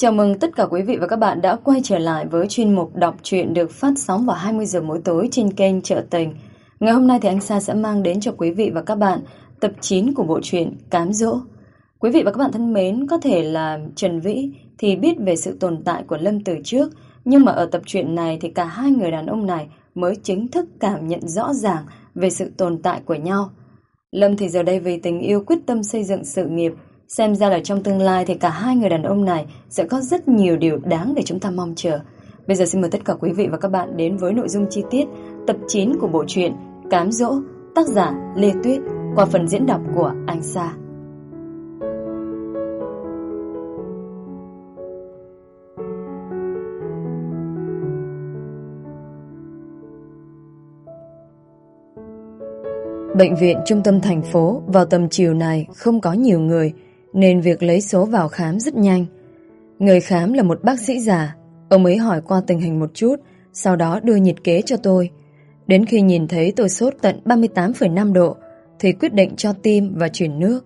Chào mừng tất cả quý vị và các bạn đã quay trở lại với chuyên mục đọc truyện được phát sóng vào 20 giờ mỗi tối trên kênh Trợ Tình. Ngày hôm nay thì anh Sa sẽ mang đến cho quý vị và các bạn tập 9 của bộ truyện Cám Dỗ. Quý vị và các bạn thân mến, có thể là Trần Vĩ thì biết về sự tồn tại của Lâm từ trước, nhưng mà ở tập truyện này thì cả hai người đàn ông này mới chính thức cảm nhận rõ ràng về sự tồn tại của nhau. Lâm thì giờ đây vì tình yêu quyết tâm xây dựng sự nghiệp, xem ra là trong tương lai thì cả hai người đàn ông này sẽ có rất nhiều điều đáng để chúng ta mong chờ. Bây giờ xin mời tất cả quý vị và các bạn đến với nội dung chi tiết tập 9 của bộ truyện Cám Dỗ, tác giả Lê Tuyết qua phần diễn đọc của Anh Sa. Bệnh viện trung tâm thành phố vào tầm chiều này không có nhiều người nên việc lấy số vào khám rất nhanh. Người khám là một bác sĩ già, ông ấy hỏi qua tình hình một chút, sau đó đưa nhiệt kế cho tôi. Đến khi nhìn thấy tôi sốt tận 38,5 độ thì quyết định cho tim và chuyển nước.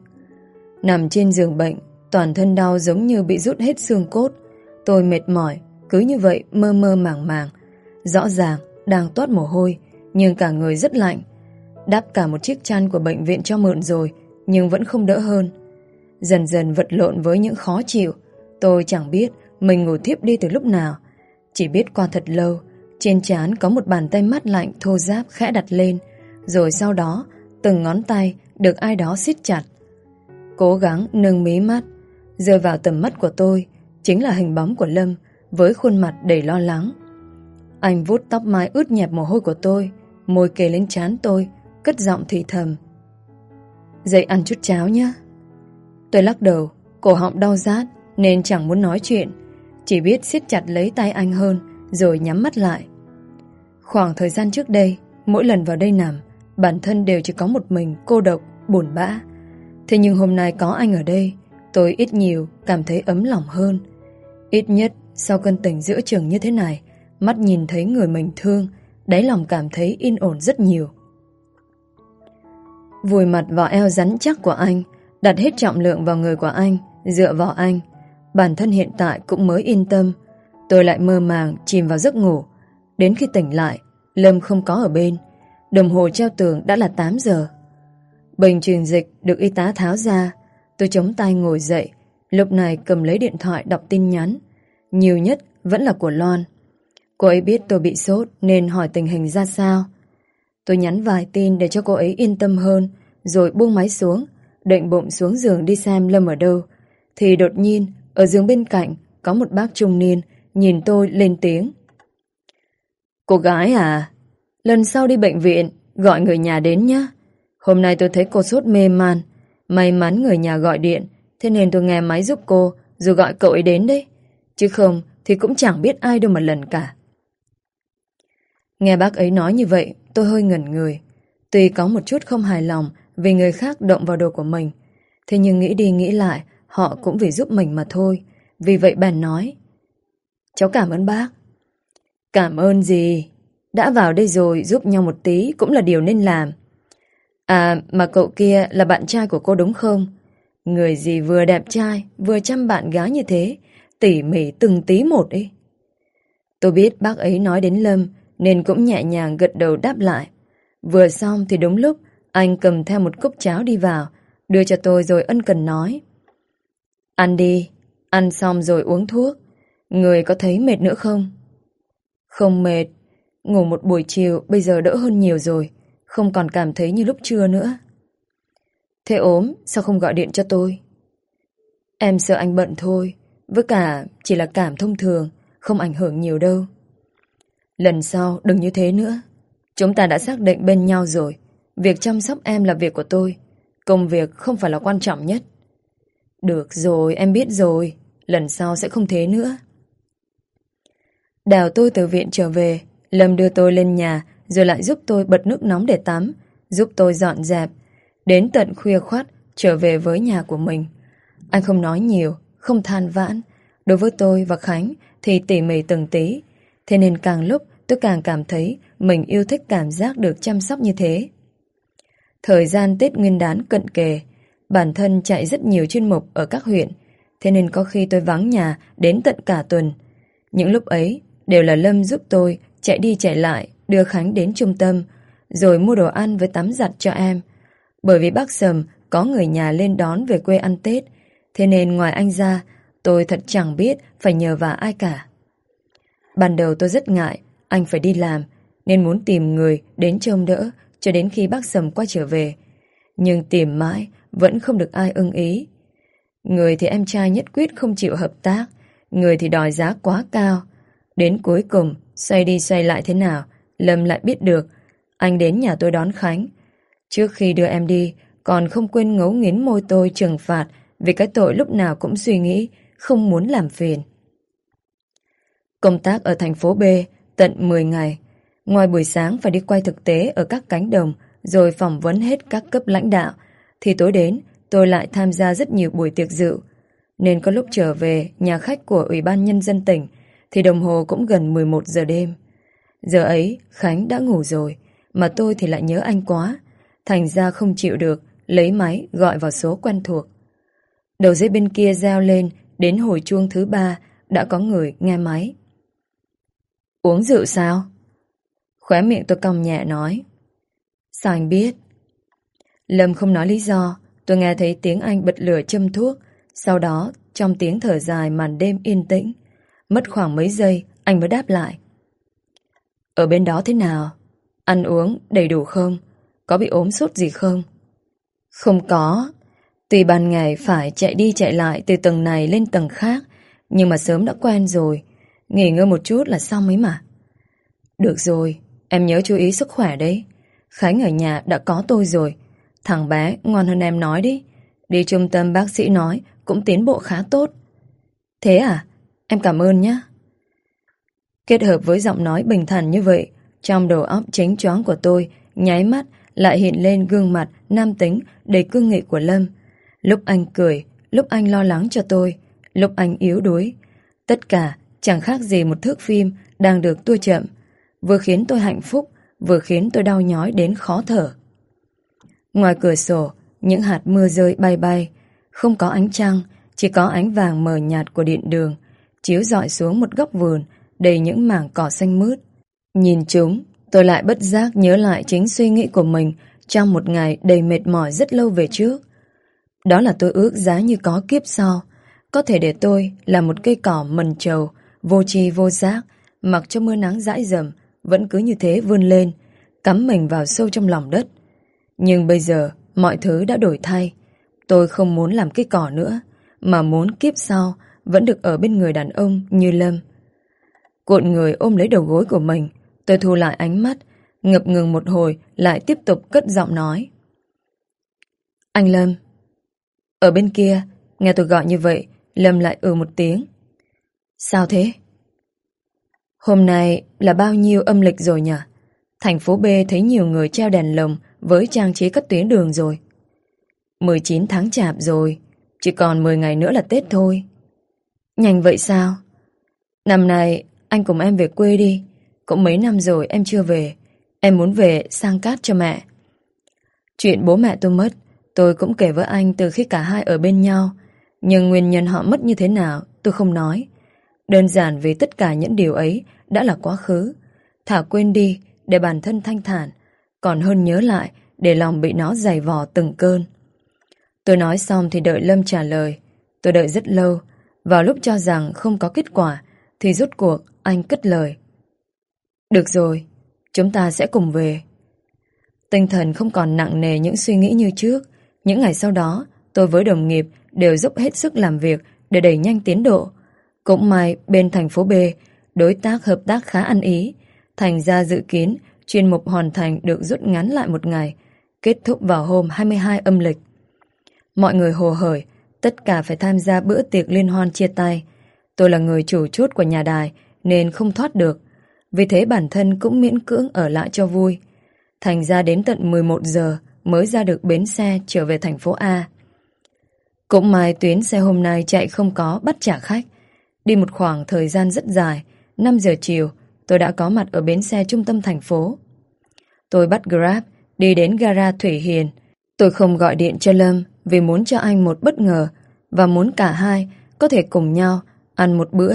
Nằm trên giường bệnh, toàn thân đau giống như bị rút hết xương cốt. Tôi mệt mỏi, cứ như vậy mơ mơ màng màng. Rõ ràng đang toát mồ hôi, nhưng cả người rất lạnh. Đắp cả một chiếc chăn của bệnh viện cho mượn rồi, nhưng vẫn không đỡ hơn. Dần dần vật lộn với những khó chịu, tôi chẳng biết mình ngủ thiếp đi từ lúc nào. Chỉ biết qua thật lâu, trên trán có một bàn tay mát lạnh thô ráp khẽ đặt lên, rồi sau đó từng ngón tay được ai đó siết chặt. Cố gắng nâng mí mắt, rơi vào tầm mắt của tôi, chính là hình bóng của Lâm với khuôn mặt đầy lo lắng. Anh vuốt tóc mai ướt nhẹp mồ hôi của tôi, môi kề lên trán tôi, cất giọng thì thầm. Dậy ăn chút cháo nhé. Tôi lắc đầu, cổ họng đau rát nên chẳng muốn nói chuyện, chỉ biết siết chặt lấy tay anh hơn rồi nhắm mắt lại. Khoảng thời gian trước đây, mỗi lần vào đây nằm, bản thân đều chỉ có một mình cô độc, buồn bã. Thế nhưng hôm nay có anh ở đây, tôi ít nhiều cảm thấy ấm lòng hơn. Ít nhất sau cơn tỉnh giữa trường như thế này, mắt nhìn thấy người mình thương, đáy lòng cảm thấy yên ổn rất nhiều. Vùi mặt vào eo rắn chắc của anh, đặt hết trọng lượng vào người của anh, dựa vào anh. Bản thân hiện tại cũng mới yên tâm. Tôi lại mơ màng chìm vào giấc ngủ. Đến khi tỉnh lại, Lâm không có ở bên. Đồng hồ treo tường đã là 8 giờ. Bình truyền dịch được y tá tháo ra. Tôi chống tay ngồi dậy, lúc này cầm lấy điện thoại đọc tin nhắn. Nhiều nhất vẫn là của Loan. Cô ấy biết tôi bị sốt nên hỏi tình hình ra sao. Tôi nhắn vài tin để cho cô ấy yên tâm hơn, rồi buông máy xuống, định bụng xuống giường đi xem Lâm ở đâu. Thì đột nhiên, ở giường bên cạnh, có một bác trung niên, nhìn tôi lên tiếng. Cô gái à, lần sau đi bệnh viện, gọi người nhà đến nhé. Hôm nay tôi thấy cô sốt mê man, may mắn người nhà gọi điện, thế nên tôi nghe máy giúp cô, rồi gọi cậu ấy đến đấy. Chứ không thì cũng chẳng biết ai đâu mà lần cả. Nghe bác ấy nói như vậy, tôi hơi ngẩn người. Tuy có một chút không hài lòng vì người khác động vào đồ của mình, thế nhưng nghĩ đi nghĩ lại, họ cũng vì giúp mình mà thôi. Vì vậy bèn nói, Cháu cảm ơn bác. Cảm ơn gì? Đã vào đây rồi giúp nhau một tí cũng là điều nên làm. À, mà cậu kia là bạn trai của cô đúng không? Người gì vừa đẹp trai, vừa chăm bạn gái như thế, tỉ mỉ từng tí một ấy. Tôi biết bác ấy nói đến Lâm, nên cũng nhẹ nhàng gật đầu đáp lại. Vừa xong thì đúng lúc anh cầm theo một cốc cháo đi vào, đưa cho tôi rồi ân cần nói. Ăn đi, ăn xong rồi uống thuốc. Người có thấy mệt nữa không? Không mệt, ngủ một buổi chiều bây giờ đỡ hơn nhiều rồi, không còn cảm thấy như lúc trưa nữa. Thế ốm, sao không gọi điện cho tôi? Em sợ anh bận thôi, với cả chỉ là cảm thông thường, không ảnh hưởng nhiều đâu. Lần sau đừng như thế nữa. Chúng ta đã xác định bên nhau rồi. Việc chăm sóc em là việc của tôi. Công việc không phải là quan trọng nhất. Được rồi, em biết rồi. Lần sau sẽ không thế nữa. Đào tôi từ viện trở về. Lâm đưa tôi lên nhà rồi lại giúp tôi bật nước nóng để tắm. Giúp tôi dọn dẹp. Đến tận khuya khoát trở về với nhà của mình. Anh không nói nhiều, không than vãn. Đối với tôi và Khánh thì tỉ mỉ từng tí. Thế nên càng lúc tôi càng cảm thấy mình yêu thích cảm giác được chăm sóc như thế. Thời gian Tết Nguyên đán cận kề, bản thân chạy rất nhiều chuyên mục ở các huyện, thế nên có khi tôi vắng nhà đến tận cả tuần. Những lúc ấy đều là Lâm giúp tôi chạy đi chạy lại, đưa Khánh đến trung tâm, rồi mua đồ ăn với tắm giặt cho em. Bởi vì bác Sầm có người nhà lên đón về quê ăn Tết, thế nên ngoài anh ra, tôi thật chẳng biết phải nhờ vào ai cả. Ban đầu tôi rất ngại, anh phải đi làm, nên muốn tìm người đến trông đỡ cho đến khi bác Sầm quay trở về. Nhưng tìm mãi vẫn không được ai ưng ý. Người thì em trai nhất quyết không chịu hợp tác, người thì đòi giá quá cao. Đến cuối cùng, xoay đi xoay lại thế nào, Lâm lại biết được. Anh đến nhà tôi đón Khánh. Trước khi đưa em đi, còn không quên ngấu nghiến môi tôi trừng phạt vì cái tội lúc nào cũng suy nghĩ, không muốn làm phiền. Công tác ở thành phố B tận 10 ngày. Ngoài buổi sáng phải đi quay thực tế ở các cánh đồng rồi phỏng vấn hết các cấp lãnh đạo, thì tối đến tôi lại tham gia rất nhiều buổi tiệc dự. Nên có lúc trở về nhà khách của Ủy ban Nhân dân tỉnh thì đồng hồ cũng gần 11 giờ đêm. Giờ ấy Khánh đã ngủ rồi, mà tôi thì lại nhớ anh quá. Thành ra không chịu được, lấy máy gọi vào số quen thuộc. Đầu dây bên kia reo lên, đến hồi chuông thứ ba đã có người nghe máy. Uống rượu sao? Khóe miệng tôi cong nhẹ nói. Sao anh biết? Lâm không nói lý do, tôi nghe thấy tiếng anh bật lửa châm thuốc, sau đó trong tiếng thở dài màn đêm yên tĩnh. Mất khoảng mấy giây, anh mới đáp lại. Ở bên đó thế nào? Ăn uống đầy đủ không? Có bị ốm sốt gì không? Không có. Tuy ban ngày phải chạy đi chạy lại từ tầng này lên tầng khác, nhưng mà sớm đã quen rồi. Nghỉ ngơi một chút là xong ấy mà. Được rồi, em nhớ chú ý sức khỏe đấy. Khánh ở nhà đã có tôi rồi. Thằng bé ngon hơn em nói đi. Đi trung tâm bác sĩ nói cũng tiến bộ khá tốt. Thế à? Em cảm ơn nhé. Kết hợp với giọng nói bình thản như vậy, trong đầu óc chính choáng của tôi, nháy mắt lại hiện lên gương mặt nam tính đầy cương nghị của Lâm. Lúc anh cười, lúc anh lo lắng cho tôi, lúc anh yếu đuối. Tất cả chẳng khác gì một thước phim đang được tua chậm, vừa khiến tôi hạnh phúc, vừa khiến tôi đau nhói đến khó thở. Ngoài cửa sổ, những hạt mưa rơi bay bay, không có ánh trăng, chỉ có ánh vàng mờ nhạt của điện đường, chiếu dọi xuống một góc vườn đầy những mảng cỏ xanh mướt. Nhìn chúng, tôi lại bất giác nhớ lại chính suy nghĩ của mình trong một ngày đầy mệt mỏi rất lâu về trước. Đó là tôi ước giá như có kiếp sau, có thể để tôi là một cây cỏ mần trầu, vô tri vô giác, mặc cho mưa nắng dãi dầm, vẫn cứ như thế vươn lên, cắm mình vào sâu trong lòng đất. Nhưng bây giờ, mọi thứ đã đổi thay. Tôi không muốn làm cây cỏ nữa, mà muốn kiếp sau vẫn được ở bên người đàn ông như Lâm. Cuộn người ôm lấy đầu gối của mình, tôi thu lại ánh mắt, ngập ngừng một hồi lại tiếp tục cất giọng nói. Anh Lâm. Ở bên kia, nghe tôi gọi như vậy, Lâm lại ừ một tiếng. Sao thế? Hôm nay là bao nhiêu âm lịch rồi nhỉ? Thành phố B thấy nhiều người treo đèn lồng với trang trí các tuyến đường rồi. 19 tháng chạp rồi, chỉ còn 10 ngày nữa là Tết thôi. Nhanh vậy sao? Năm nay anh cùng em về quê đi. Cũng mấy năm rồi em chưa về. Em muốn về sang cát cho mẹ. Chuyện bố mẹ tôi mất, tôi cũng kể với anh từ khi cả hai ở bên nhau. Nhưng nguyên nhân họ mất như thế nào, tôi không nói. Đơn giản vì tất cả những điều ấy đã là quá khứ. Thả quên đi để bản thân thanh thản, còn hơn nhớ lại để lòng bị nó dày vò từng cơn. Tôi nói xong thì đợi Lâm trả lời. Tôi đợi rất lâu, vào lúc cho rằng không có kết quả, thì rút cuộc anh cất lời. Được rồi, chúng ta sẽ cùng về. Tinh thần không còn nặng nề những suy nghĩ như trước. Những ngày sau đó, tôi với đồng nghiệp đều dốc hết sức làm việc để đẩy nhanh tiến độ. Cũng may bên thành phố B, đối tác hợp tác khá ăn ý. Thành ra dự kiến, chuyên mục hoàn thành được rút ngắn lại một ngày, kết thúc vào hôm 22 âm lịch. Mọi người hồ hởi, tất cả phải tham gia bữa tiệc liên hoan chia tay. Tôi là người chủ chốt của nhà đài nên không thoát được. Vì thế bản thân cũng miễn cưỡng ở lại cho vui. Thành ra đến tận 11 giờ mới ra được bến xe trở về thành phố A. Cũng may tuyến xe hôm nay chạy không có bắt trả khách. Đi một khoảng thời gian rất dài, 5 giờ chiều, tôi đã có mặt ở bến xe trung tâm thành phố. Tôi bắt Grab, đi đến gara Thủy Hiền. Tôi không gọi điện cho Lâm vì muốn cho anh một bất ngờ và muốn cả hai có thể cùng nhau ăn một bữa.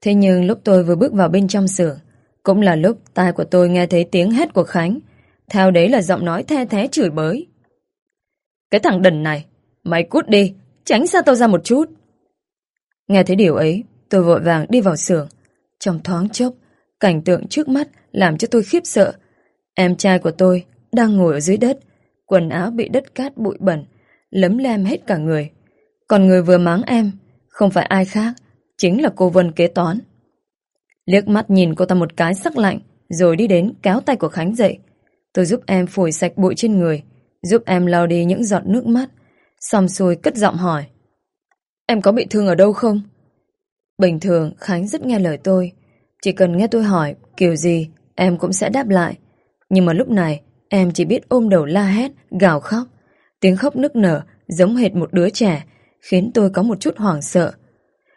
Thế nhưng lúc tôi vừa bước vào bên trong xưởng, cũng là lúc tai của tôi nghe thấy tiếng hét của Khánh. Theo đấy là giọng nói the thế chửi bới. Cái thằng đần này, mày cút đi, tránh xa tao ra một chút. Nghe thấy điều ấy, tôi vội vàng đi vào xưởng. Trong thoáng chốc, cảnh tượng trước mắt làm cho tôi khiếp sợ. Em trai của tôi đang ngồi ở dưới đất, quần áo bị đất cát bụi bẩn, lấm lem hết cả người. Còn người vừa mắng em, không phải ai khác, chính là cô Vân kế toán. Liếc mắt nhìn cô ta một cái sắc lạnh, rồi đi đến kéo tay của Khánh dậy. Tôi giúp em phủi sạch bụi trên người, giúp em lau đi những giọt nước mắt, xong xuôi cất giọng hỏi. Em có bị thương ở đâu không? Bình thường Khánh rất nghe lời tôi, chỉ cần nghe tôi hỏi kiểu gì em cũng sẽ đáp lại. Nhưng mà lúc này em chỉ biết ôm đầu la hét, gào khóc. Tiếng khóc nức nở giống hệt một đứa trẻ, khiến tôi có một chút hoảng sợ.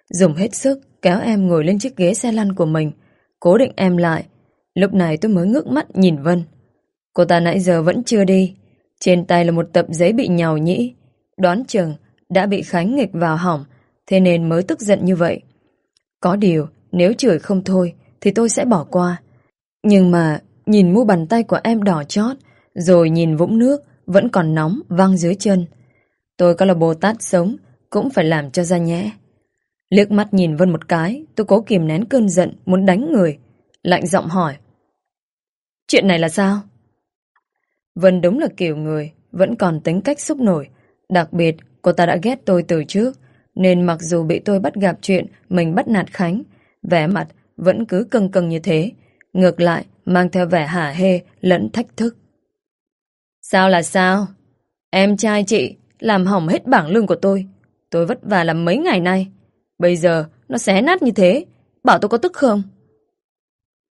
Dùng hết sức kéo em ngồi lên chiếc ghế xe lăn của mình, cố định em lại. Lúc này tôi mới ngước mắt nhìn Vân. Cô ta nãy giờ vẫn chưa đi. Trên tay là một tập giấy bị nhào nhĩ. Đoán chừng đã bị Khánh nghịch vào hỏng, thế nên mới tức giận như vậy. Có điều, nếu chửi không thôi, thì tôi sẽ bỏ qua. Nhưng mà, nhìn mu bàn tay của em đỏ chót, rồi nhìn vũng nước, vẫn còn nóng, văng dưới chân. Tôi có là Bồ Tát sống, cũng phải làm cho ra nhẽ. Liếc mắt nhìn Vân một cái, tôi cố kìm nén cơn giận, muốn đánh người. Lạnh giọng hỏi. Chuyện này là sao? Vân đúng là kiểu người, vẫn còn tính cách xúc nổi. Đặc biệt, cô ta đã ghét tôi từ trước, nên mặc dù bị tôi bắt gặp chuyện mình bắt nạt Khánh, vẻ mặt vẫn cứ cưng cưng như thế. Ngược lại, mang theo vẻ hả hê lẫn thách thức. Sao là sao? Em trai chị làm hỏng hết bảng lương của tôi. Tôi vất vả làm mấy ngày nay. Bây giờ nó xé nát như thế, bảo tôi có tức không?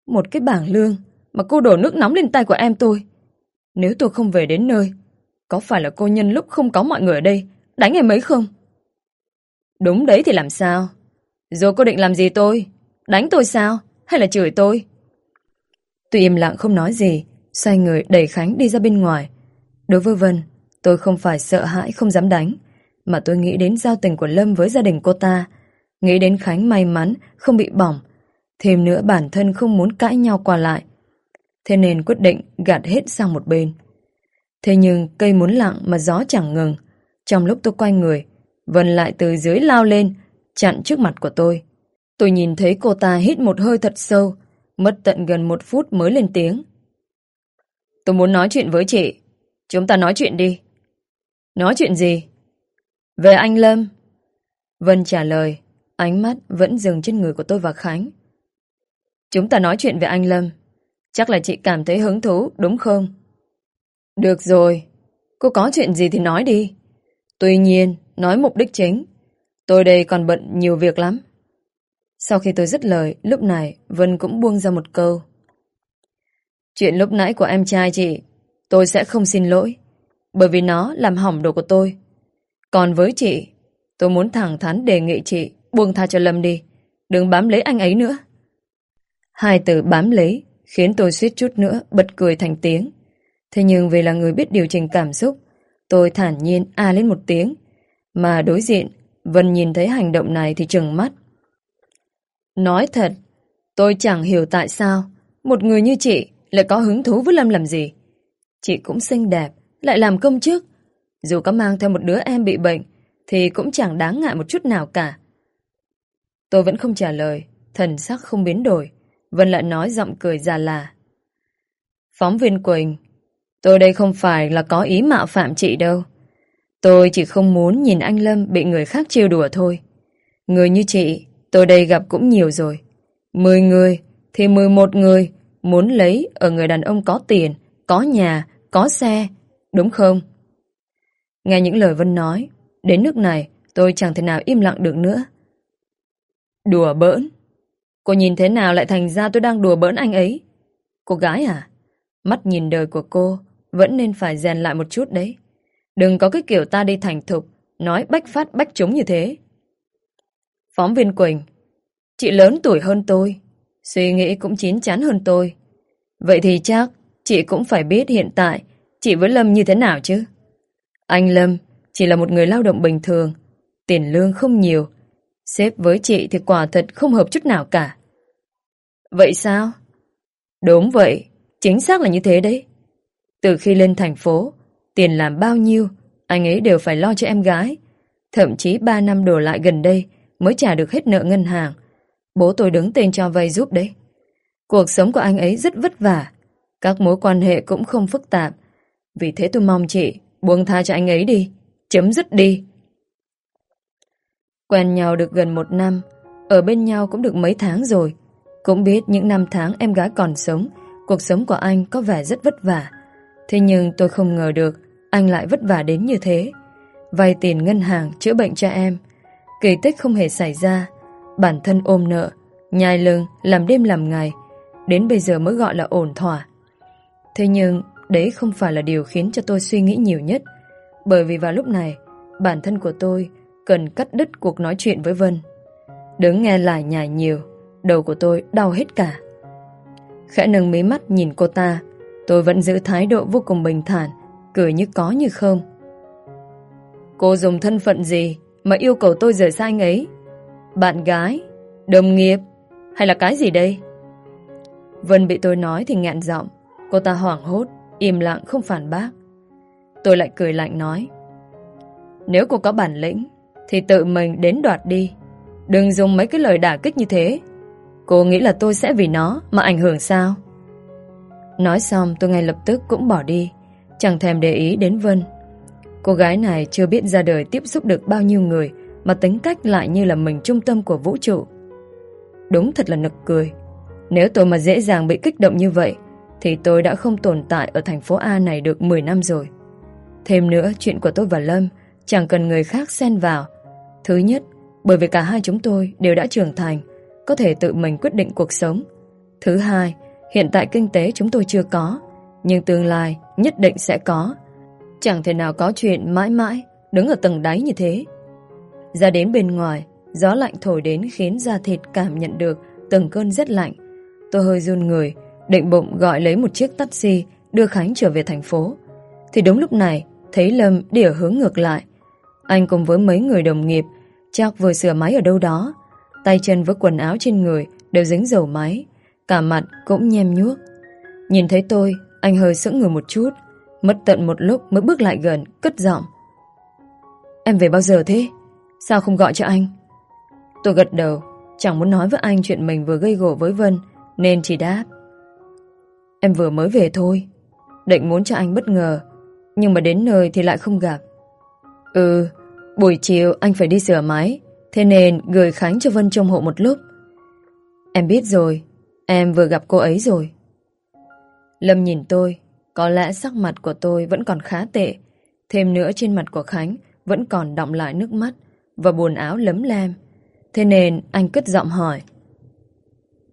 Một cái bảng lương mà cô đổ nước nóng lên tay của em tôi. Nếu tôi không về đến nơi, có phải là cô nhân lúc không có mọi người ở đây đánh em ấy không? Đúng đấy thì làm sao? Rồi cô định làm gì tôi? Đánh tôi sao? Hay là chửi tôi? Tôi im lặng không nói gì, xoay người đẩy Khánh đi ra bên ngoài. Đối với Vân, tôi không phải sợ hãi không dám đánh, mà tôi nghĩ đến giao tình của Lâm với gia đình cô ta, nghĩ đến Khánh may mắn không bị bỏng, thêm nữa bản thân không muốn cãi nhau qua lại. Thế nên quyết định gạt hết sang một bên. Thế nhưng cây muốn lặng mà gió chẳng ngừng. Trong lúc tôi quay người, Vân lại từ dưới lao lên, chặn trước mặt của tôi. Tôi nhìn thấy cô ta hít một hơi thật sâu, mất tận gần một phút mới lên tiếng. Tôi muốn nói chuyện với chị. Chúng ta nói chuyện đi. Nói chuyện gì? Về anh Lâm. Vân trả lời, ánh mắt vẫn dừng trên người của tôi và Khánh. Chúng ta nói chuyện về anh Lâm. Chắc là chị cảm thấy hứng thú, đúng không? Được rồi, cô có chuyện gì thì nói đi. Tuy nhiên, nói mục đích chính. Tôi đây còn bận nhiều việc lắm. Sau khi tôi dứt lời, lúc này Vân cũng buông ra một câu. Chuyện lúc nãy của em trai chị, tôi sẽ không xin lỗi, bởi vì nó làm hỏng đồ của tôi. Còn với chị, tôi muốn thẳng thắn đề nghị chị buông tha cho Lâm đi, đừng bám lấy anh ấy nữa. Hai từ bám lấy khiến tôi suýt chút nữa bật cười thành tiếng. Thế nhưng vì là người biết điều chỉnh cảm xúc, tôi thản nhiên a lên một tiếng, mà đối diện, Vân nhìn thấy hành động này thì trừng mắt. Nói thật, tôi chẳng hiểu tại sao một người như chị lại có hứng thú với Lâm làm gì. Chị cũng xinh đẹp, lại làm công chức. Dù có mang theo một đứa em bị bệnh, thì cũng chẳng đáng ngại một chút nào cả. Tôi vẫn không trả lời, thần sắc không biến đổi. Vân lại nói giọng cười già là. Phóng viên Quỳnh, tôi đây không phải là có ý mạo phạm chị đâu. Tôi chỉ không muốn nhìn anh Lâm bị người khác trêu đùa thôi. Người như chị, tôi đây gặp cũng nhiều rồi. Mười người, thì mười một người muốn lấy ở người đàn ông có tiền, có nhà, có xe, đúng không? Nghe những lời Vân nói, đến nước này tôi chẳng thể nào im lặng được nữa. Đùa bỡn? Cô nhìn thế nào lại thành ra tôi đang đùa bỡn anh ấy? Cô gái à? Mắt nhìn đời của cô vẫn nên phải rèn lại một chút đấy. Đừng có cái kiểu ta đi thành thục, nói bách phát bách trúng như thế. Phóng viên Quỳnh, chị lớn tuổi hơn tôi, suy nghĩ cũng chín chắn hơn tôi. Vậy thì chắc chị cũng phải biết hiện tại chị với Lâm như thế nào chứ. Anh Lâm chỉ là một người lao động bình thường, tiền lương không nhiều, xếp với chị thì quả thật không hợp chút nào cả. Vậy sao? Đúng vậy, chính xác là như thế đấy. Từ khi lên thành phố, tiền làm bao nhiêu, anh ấy đều phải lo cho em gái. Thậm chí 3 năm đổ lại gần đây mới trả được hết nợ ngân hàng. Bố tôi đứng tên cho vay giúp đấy. Cuộc sống của anh ấy rất vất vả. Các mối quan hệ cũng không phức tạp. Vì thế tôi mong chị buông tha cho anh ấy đi. Chấm dứt đi. Quen nhau được gần một năm, ở bên nhau cũng được mấy tháng rồi. Cũng biết những năm tháng em gái còn sống, cuộc sống của anh có vẻ rất vất vả. Thế nhưng tôi không ngờ được anh lại vất vả đến như thế. Vay tiền ngân hàng chữa bệnh cho em. Kỳ tích không hề xảy ra. Bản thân ôm nợ, nhai lưng, làm đêm làm ngày. Đến bây giờ mới gọi là ổn thỏa. Thế nhưng đấy không phải là điều khiến cho tôi suy nghĩ nhiều nhất. Bởi vì vào lúc này, bản thân của tôi cần cắt đứt cuộc nói chuyện với Vân. Đứng nghe lại nhài nhiều, đầu của tôi đau hết cả. Khẽ nâng mí mắt nhìn cô ta, tôi vẫn giữ thái độ vô cùng bình thản, cười như có như không. Cô dùng thân phận gì mà yêu cầu tôi rời xa anh ấy? Bạn gái? Đồng nghiệp? Hay là cái gì đây? Vân bị tôi nói thì ngạn giọng, cô ta hoảng hốt, im lặng không phản bác. Tôi lại cười lạnh nói Nếu cô có bản lĩnh Thì tự mình đến đoạt đi Đừng dùng mấy cái lời đả kích như thế Cô nghĩ là tôi sẽ vì nó Mà ảnh hưởng sao Nói xong tôi ngay lập tức cũng bỏ đi. Chẳng thèm để ý đến Vân. Cô gái này chưa biết ra đời Tiếp xúc được bao nhiêu người Mà tính cách lại như là mình trung tâm của vũ trụ. Đúng thật là nực cười. Nếu tôi mà dễ dàng bị kích động như vậy Thì tôi đã không tồn tại Ở thành phố A này được 10 năm rồi. Thêm nữa, chuyện của tôi và Lâm chẳng cần người khác xen vào. Thứ nhất, bởi vì cả hai chúng tôi đều đã trưởng thành, có thể tự mình quyết định cuộc sống. Thứ hai, hiện tại kinh tế chúng tôi chưa có, nhưng tương lai nhất định sẽ có. Chẳng thể nào có chuyện mãi mãi đứng ở tầng đáy như thế. Ra đến bên ngoài, gió lạnh thổi đến khiến da thịt cảm nhận được từng cơn rất lạnh. Tôi hơi run người, định bụng gọi lấy một chiếc taxi đưa Khánh trở về thành phố. Thì đúng lúc này, thấy Lâm đi ở hướng ngược lại. Anh cùng với mấy người đồng nghiệp chắc vừa sửa máy ở đâu đó. Tay chân với quần áo trên người đều dính dầu máy. Cả mặt cũng nhem nhuốc. Nhìn thấy tôi, anh hơi sững người một chút. Mất tận một lúc mới bước lại gần, cất giọng. Em về bao giờ thế? Sao không gọi cho anh? Tôi gật đầu, chẳng muốn nói với anh chuyện mình vừa gây gổ với Vân, nên chỉ đáp. Em vừa mới về thôi. Định muốn cho anh bất ngờ, nhưng mà đến nơi thì lại không gặp Ừ Buổi chiều anh phải đi sửa máy Thế nên gửi Khánh cho Vân trông hộ một lúc Em biết rồi Em vừa gặp cô ấy rồi. Lâm nhìn tôi Có lẽ sắc mặt của tôi vẫn còn khá tệ. Thêm nữa trên mặt của Khánh Vẫn còn đọng lại nước mắt Và buồn áo lấm lem. Thế nên anh cất giọng hỏi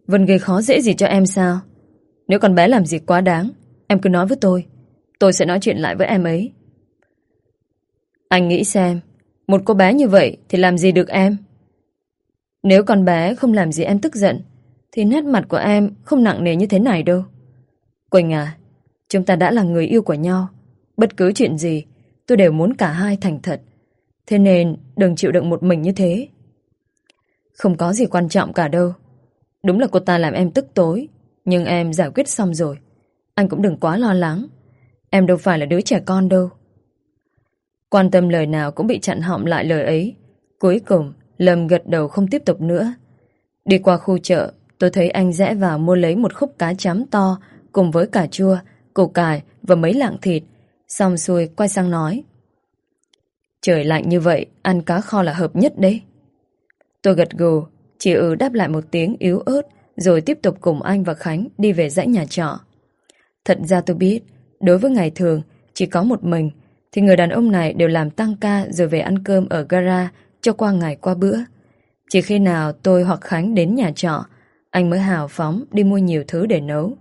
Vân gây khó dễ gì cho em sao? Nếu con bé làm gì quá đáng Em cứ nói với tôi. Tôi sẽ nói chuyện lại với em ấy. Anh nghĩ xem, một cô bé như vậy thì làm gì được em? Nếu con bé không làm gì em tức giận, thì nét mặt của em không nặng nề như thế này đâu. Quỳnh à, chúng ta đã là người yêu của nhau. Bất cứ chuyện gì, tôi đều muốn cả hai thành thật. Thế nên đừng chịu đựng một mình như thế. Không có gì quan trọng cả đâu. Đúng là cô ta làm em tức tối, nhưng em giải quyết xong rồi. Anh cũng đừng quá lo lắng. Em đâu phải là đứa trẻ con đâu. Quan tâm lời nào cũng bị chặn họng lại lời ấy. Cuối cùng, Lâm gật đầu không tiếp tục nữa. Đi qua khu chợ, tôi thấy anh rẽ vào mua lấy một khúc cá chấm to cùng với cà chua, củ cải và mấy lạng thịt. Xong xuôi quay sang nói. Trời lạnh như vậy, ăn cá kho là hợp nhất đấy. Tôi gật gù, chỉ ừ đáp lại một tiếng yếu ớt rồi tiếp tục cùng anh và Khánh đi về dãy nhà trọ. Thật ra tôi biết Đối với ngày thường, chỉ có một mình, thì người đàn ông này đều làm tăng ca rồi về ăn cơm ở gara cho qua ngày qua bữa. Chỉ khi nào tôi hoặc Khánh đến nhà trọ, anh mới hào phóng đi mua nhiều thứ để nấu.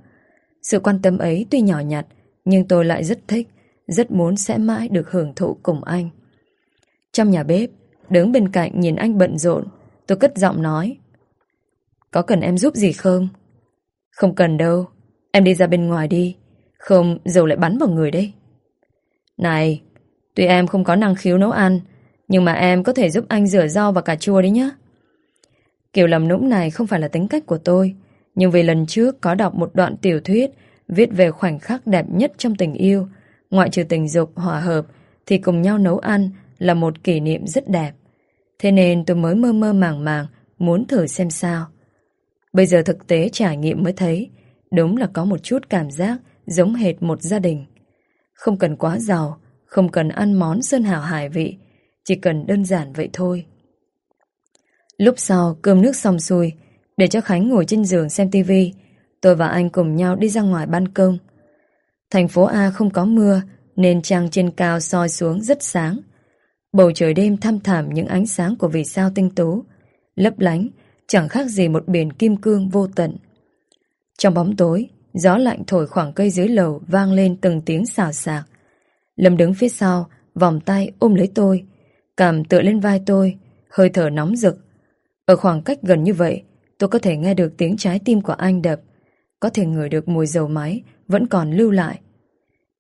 Sự quan tâm ấy tuy nhỏ nhặt, nhưng tôi lại rất thích, rất muốn sẽ mãi được hưởng thụ cùng anh. Trong nhà bếp, đứng bên cạnh nhìn anh bận rộn, tôi cất giọng nói. Có cần em giúp gì không? Không cần đâu, em đi ra bên ngoài đi, không, dầu lại bắn vào người đấy. Này, tuy em không có năng khiếu nấu ăn, nhưng mà em có thể giúp anh rửa rau và cà chua đấy nhá. Kiểu làm nũng này không phải là tính cách của tôi, nhưng vì lần trước có đọc một đoạn tiểu thuyết viết về khoảnh khắc đẹp nhất trong tình yêu, ngoại trừ tình dục hòa hợp thì cùng nhau nấu ăn là một kỷ niệm rất đẹp. Thế nên tôi mới mơ mơ màng màng muốn thử xem sao. Bây giờ thực tế trải nghiệm mới thấy đúng là có một chút cảm giác giống hệt một gia đình. Không cần quá giàu, không cần ăn món sơn hào hải vị, chỉ cần đơn giản vậy thôi. Lúc sau cơm nước xong xuôi, để cho Khánh ngồi trên giường xem tivi, tôi và anh cùng nhau đi ra ngoài ban công. Thành phố A không có mưa, nên trăng trên cao soi xuống rất sáng. Bầu trời đêm thăm thẳm những ánh sáng của vì sao tinh tú, lấp lánh, chẳng khác gì một biển kim cương vô tận. Trong bóng tối, gió lạnh thổi khoảng cây dưới lầu vang lên từng tiếng xào xạc. Lâm đứng phía sau, vòng tay ôm lấy tôi, cảm tựa lên vai tôi, hơi thở nóng rực. Ở khoảng cách gần như vậy, tôi có thể nghe được tiếng trái tim của anh đập, có thể ngửi được mùi dầu máy vẫn còn lưu lại.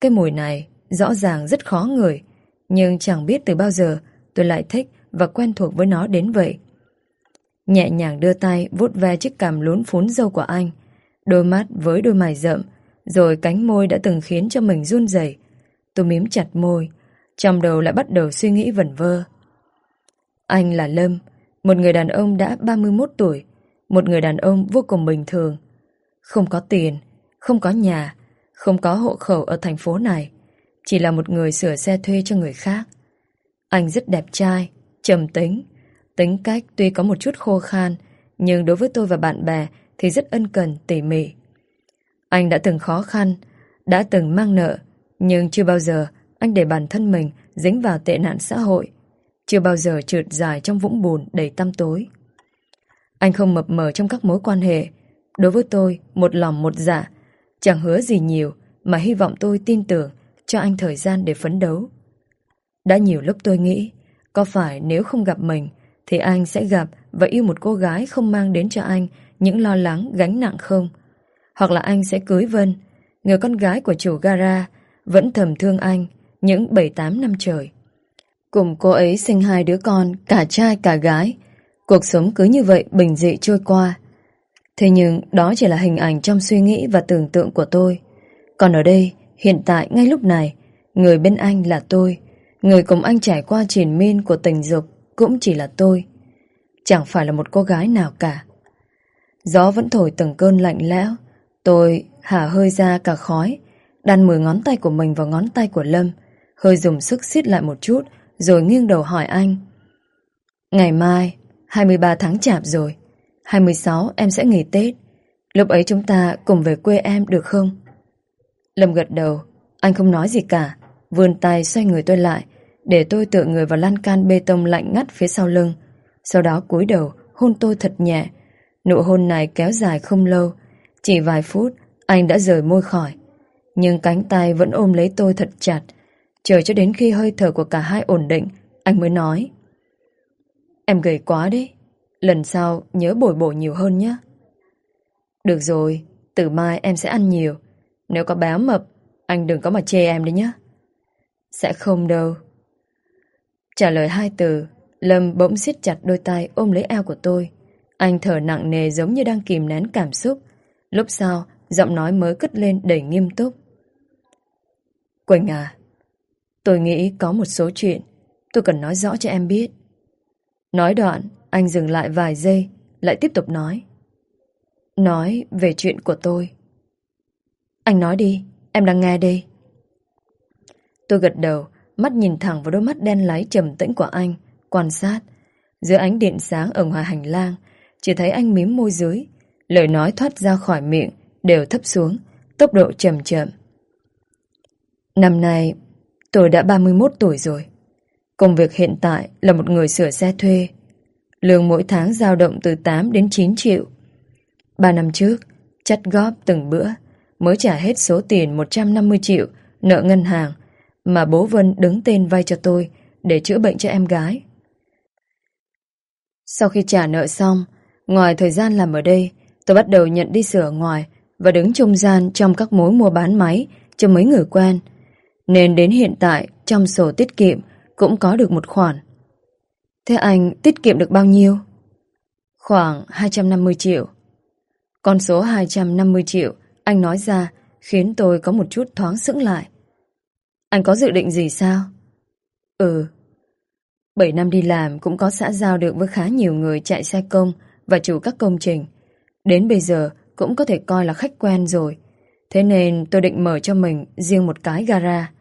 Cái mùi này rõ ràng rất khó ngửi, nhưng chẳng biết từ bao giờ tôi lại thích và quen thuộc với nó đến vậy. Nhẹ nhàng đưa tay vuốt ve chiếc cằm lún phún dâu của anh, đôi mắt với đôi mày rậm, rồi cánh môi đã từng khiến cho mình run rẩy. Tôi mím chặt môi, trong đầu lại bắt đầu suy nghĩ vẩn vơ. Anh là Lâm, một người đàn ông đã 31 tuổi, một người đàn ông vô cùng bình thường. Không có tiền, không có nhà, không có hộ khẩu ở thành phố này, chỉ là một người sửa xe thuê cho người khác. Anh rất đẹp trai, trầm tính, tính cách tuy có một chút khô khan, nhưng đối với tôi và bạn bè thì rất ân cần, tỉ mỉ. Anh đã từng khó khăn, đã từng mang nợ, nhưng chưa bao giờ anh để bản thân mình dính vào tệ nạn xã hội, chưa bao giờ trượt dài trong vũng bùn đầy tăm tối. Anh không mập mờ trong các mối quan hệ, đối với tôi một lòng một dạ, chẳng hứa gì nhiều mà hy vọng tôi tin tưởng cho anh thời gian để phấn đấu. Đã nhiều lúc tôi nghĩ, có phải nếu không gặp mình thì anh sẽ gặp và yêu một cô gái không mang đến cho anh những lo lắng gánh nặng không? Hoặc là anh sẽ cưới Vân, người con gái của chủ gara, vẫn thầm thương anh những 7-8 năm trời. Cùng cô ấy sinh hai đứa con, cả trai cả gái. Cuộc sống cứ như vậy bình dị trôi qua. Thế nhưng đó chỉ là hình ảnh trong suy nghĩ và tưởng tượng của tôi. Còn ở đây, hiện tại ngay lúc này, người bên anh là tôi. Người cùng anh trải qua triển miên của tình dục cũng chỉ là tôi. Chẳng phải là một cô gái nào cả. Gió vẫn thổi từng cơn lạnh lẽo. Tôi hả hơi ra cả khói, đan mười ngón tay của mình vào ngón tay của Lâm, hơi dùng sức siết lại một chút, rồi nghiêng đầu hỏi anh. Ngày mai, 23 tháng chạp rồi, 26 em sẽ nghỉ Tết. Lúc ấy chúng ta cùng về quê em được không? Lâm gật đầu, anh không nói gì cả, vươn tay xoay người tôi lại, để tôi tựa người vào lan can bê tông lạnh ngắt phía sau lưng. Sau đó cúi đầu hôn tôi thật nhẹ. Nụ hôn này kéo dài không lâu, chỉ vài phút anh đã rời môi khỏi. Nhưng cánh tay vẫn ôm lấy tôi thật chặt, chờ cho đến khi hơi thở của cả hai ổn định, anh mới nói. Em gầy quá đấy, lần sau nhớ bồi bổ nhiều hơn nhé. Được rồi, từ mai em sẽ ăn nhiều. Nếu có béo mập, anh đừng có mà chê em đấy nhé. Sẽ không đâu. Trả lời hai từ, Lâm bỗng siết chặt đôi tay ôm lấy eo của tôi. Anh thở nặng nề giống như đang kìm nén cảm xúc. Lúc sau, giọng nói mới cất lên đầy nghiêm túc. Quỳnh à, tôi nghĩ có một số chuyện tôi cần nói rõ cho em biết. Nói đoạn, anh dừng lại vài giây, lại tiếp tục nói. Nói về chuyện của tôi. Anh nói đi, em đang nghe đây. Tôi gật đầu, mắt nhìn thẳng vào đôi mắt đen láy trầm tĩnh của anh, quan sát. Giữa ánh điện sáng ở ngoài hành lang, chỉ thấy anh mím môi dưới, lời nói thoát ra khỏi miệng đều thấp xuống, tốc độ chậm chậm. Năm nay, tôi đã 31 tuổi rồi. Công việc hiện tại là một người sửa xe thuê. Lương mỗi tháng dao động từ 8 đến 9 triệu. Ba năm trước, chắt góp từng bữa, mới trả hết số tiền 150 triệu nợ ngân hàng mà bố Vân đứng tên vay cho tôi để chữa bệnh cho em gái. Sau khi trả nợ xong, ngoài thời gian làm ở đây, tôi bắt đầu nhận đi sửa ngoài và đứng trung gian trong các mối mua bán máy cho mấy người quen. Nên đến hiện tại, trong sổ tiết kiệm cũng có được một khoản. Thế anh tiết kiệm được bao nhiêu? Khoảng 250 triệu. Con số 250 triệu anh nói ra khiến tôi có một chút thoáng sững lại. Anh có dự định gì sao? Ừ. 7 năm đi làm cũng có xã giao được với khá nhiều người chạy xe công và chủ các công trình. Đến bây giờ cũng có thể coi là khách quen rồi. Thế nên tôi định mở cho mình riêng một cái gara.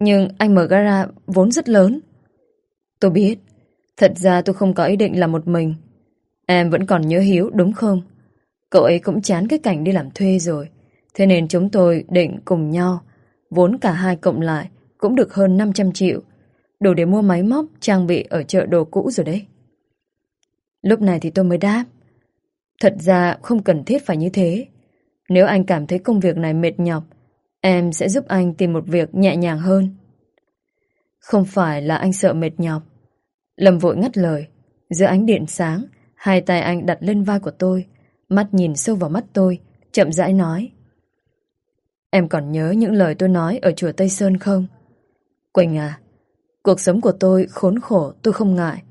Nhưng anh mở gara vốn rất lớn. Tôi biết, thật ra tôi không có ý định là một mình. Em vẫn còn nhớ Hiếu đúng không? Cậu ấy cũng chán cái cảnh đi làm thuê rồi. Thế nên chúng tôi định cùng nhau. Vốn cả hai cộng lại cũng được hơn 500 triệu. Đủ để mua máy móc, trang bị ở chợ đồ cũ rồi đấy. Lúc này thì tôi mới đáp. Thật ra không cần thiết phải như thế. Nếu anh cảm thấy công việc này mệt nhọc, em sẽ giúp anh tìm một việc nhẹ nhàng hơn. Không phải là anh sợ mệt nhọc. Lâm vội ngắt lời. Giữa ánh điện sáng, hai tay anh đặt lên vai của tôi, mắt nhìn sâu vào mắt tôi, chậm rãi nói. Em còn nhớ những lời tôi nói ở chùa Tây Sơn không? Quỳnh à, cuộc sống của tôi khốn khổ tôi không ngại.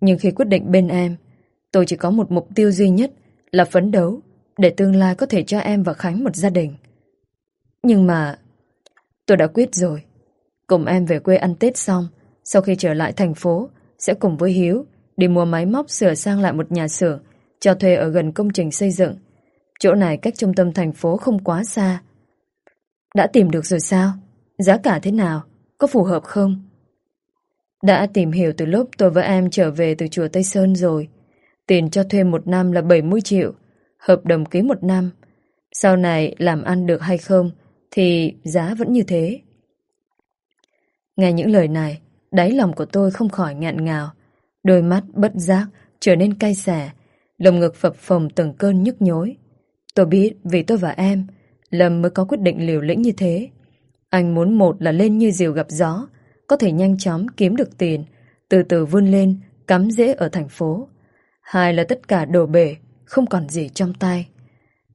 Nhưng khi quyết định bên em, tôi chỉ có một mục tiêu duy nhất là phấn đấu để tương lai có thể cho em và Khánh một gia đình. Nhưng mà tôi đã quyết rồi. Cùng em về quê ăn Tết xong, sau khi trở lại thành phố, sẽ cùng với Hiếu đi mua máy móc sửa sang lại một nhà xưởng cho thuê ở gần công trình xây dựng. Chỗ này cách trung tâm thành phố không quá xa. Đã tìm được rồi sao? Giá cả thế nào? Có phù hợp không? Đã tìm hiểu từ lúc tôi với em trở về từ chùa Tây Sơn rồi. Tiền cho thuê một năm là 70 triệu, hợp đồng ký một năm. Sau này làm ăn được hay không thì giá vẫn như thế. Nghe những lời này, đáy lòng của tôi không khỏi ngạn ngào. Đôi mắt bất giác trở nên cay xẻ, lồng ngực phập phồng từng cơn nhức nhối. Tôi biết vì tôi và em, Lâm mới có quyết định liều lĩnh như thế. Anh muốn một là lên như diều gặp gió, có thể nhanh chóng kiếm được tiền, từ từ vươn lên, cắm rễ ở thành phố. Hai là tất cả đổ bể, không còn gì trong tay.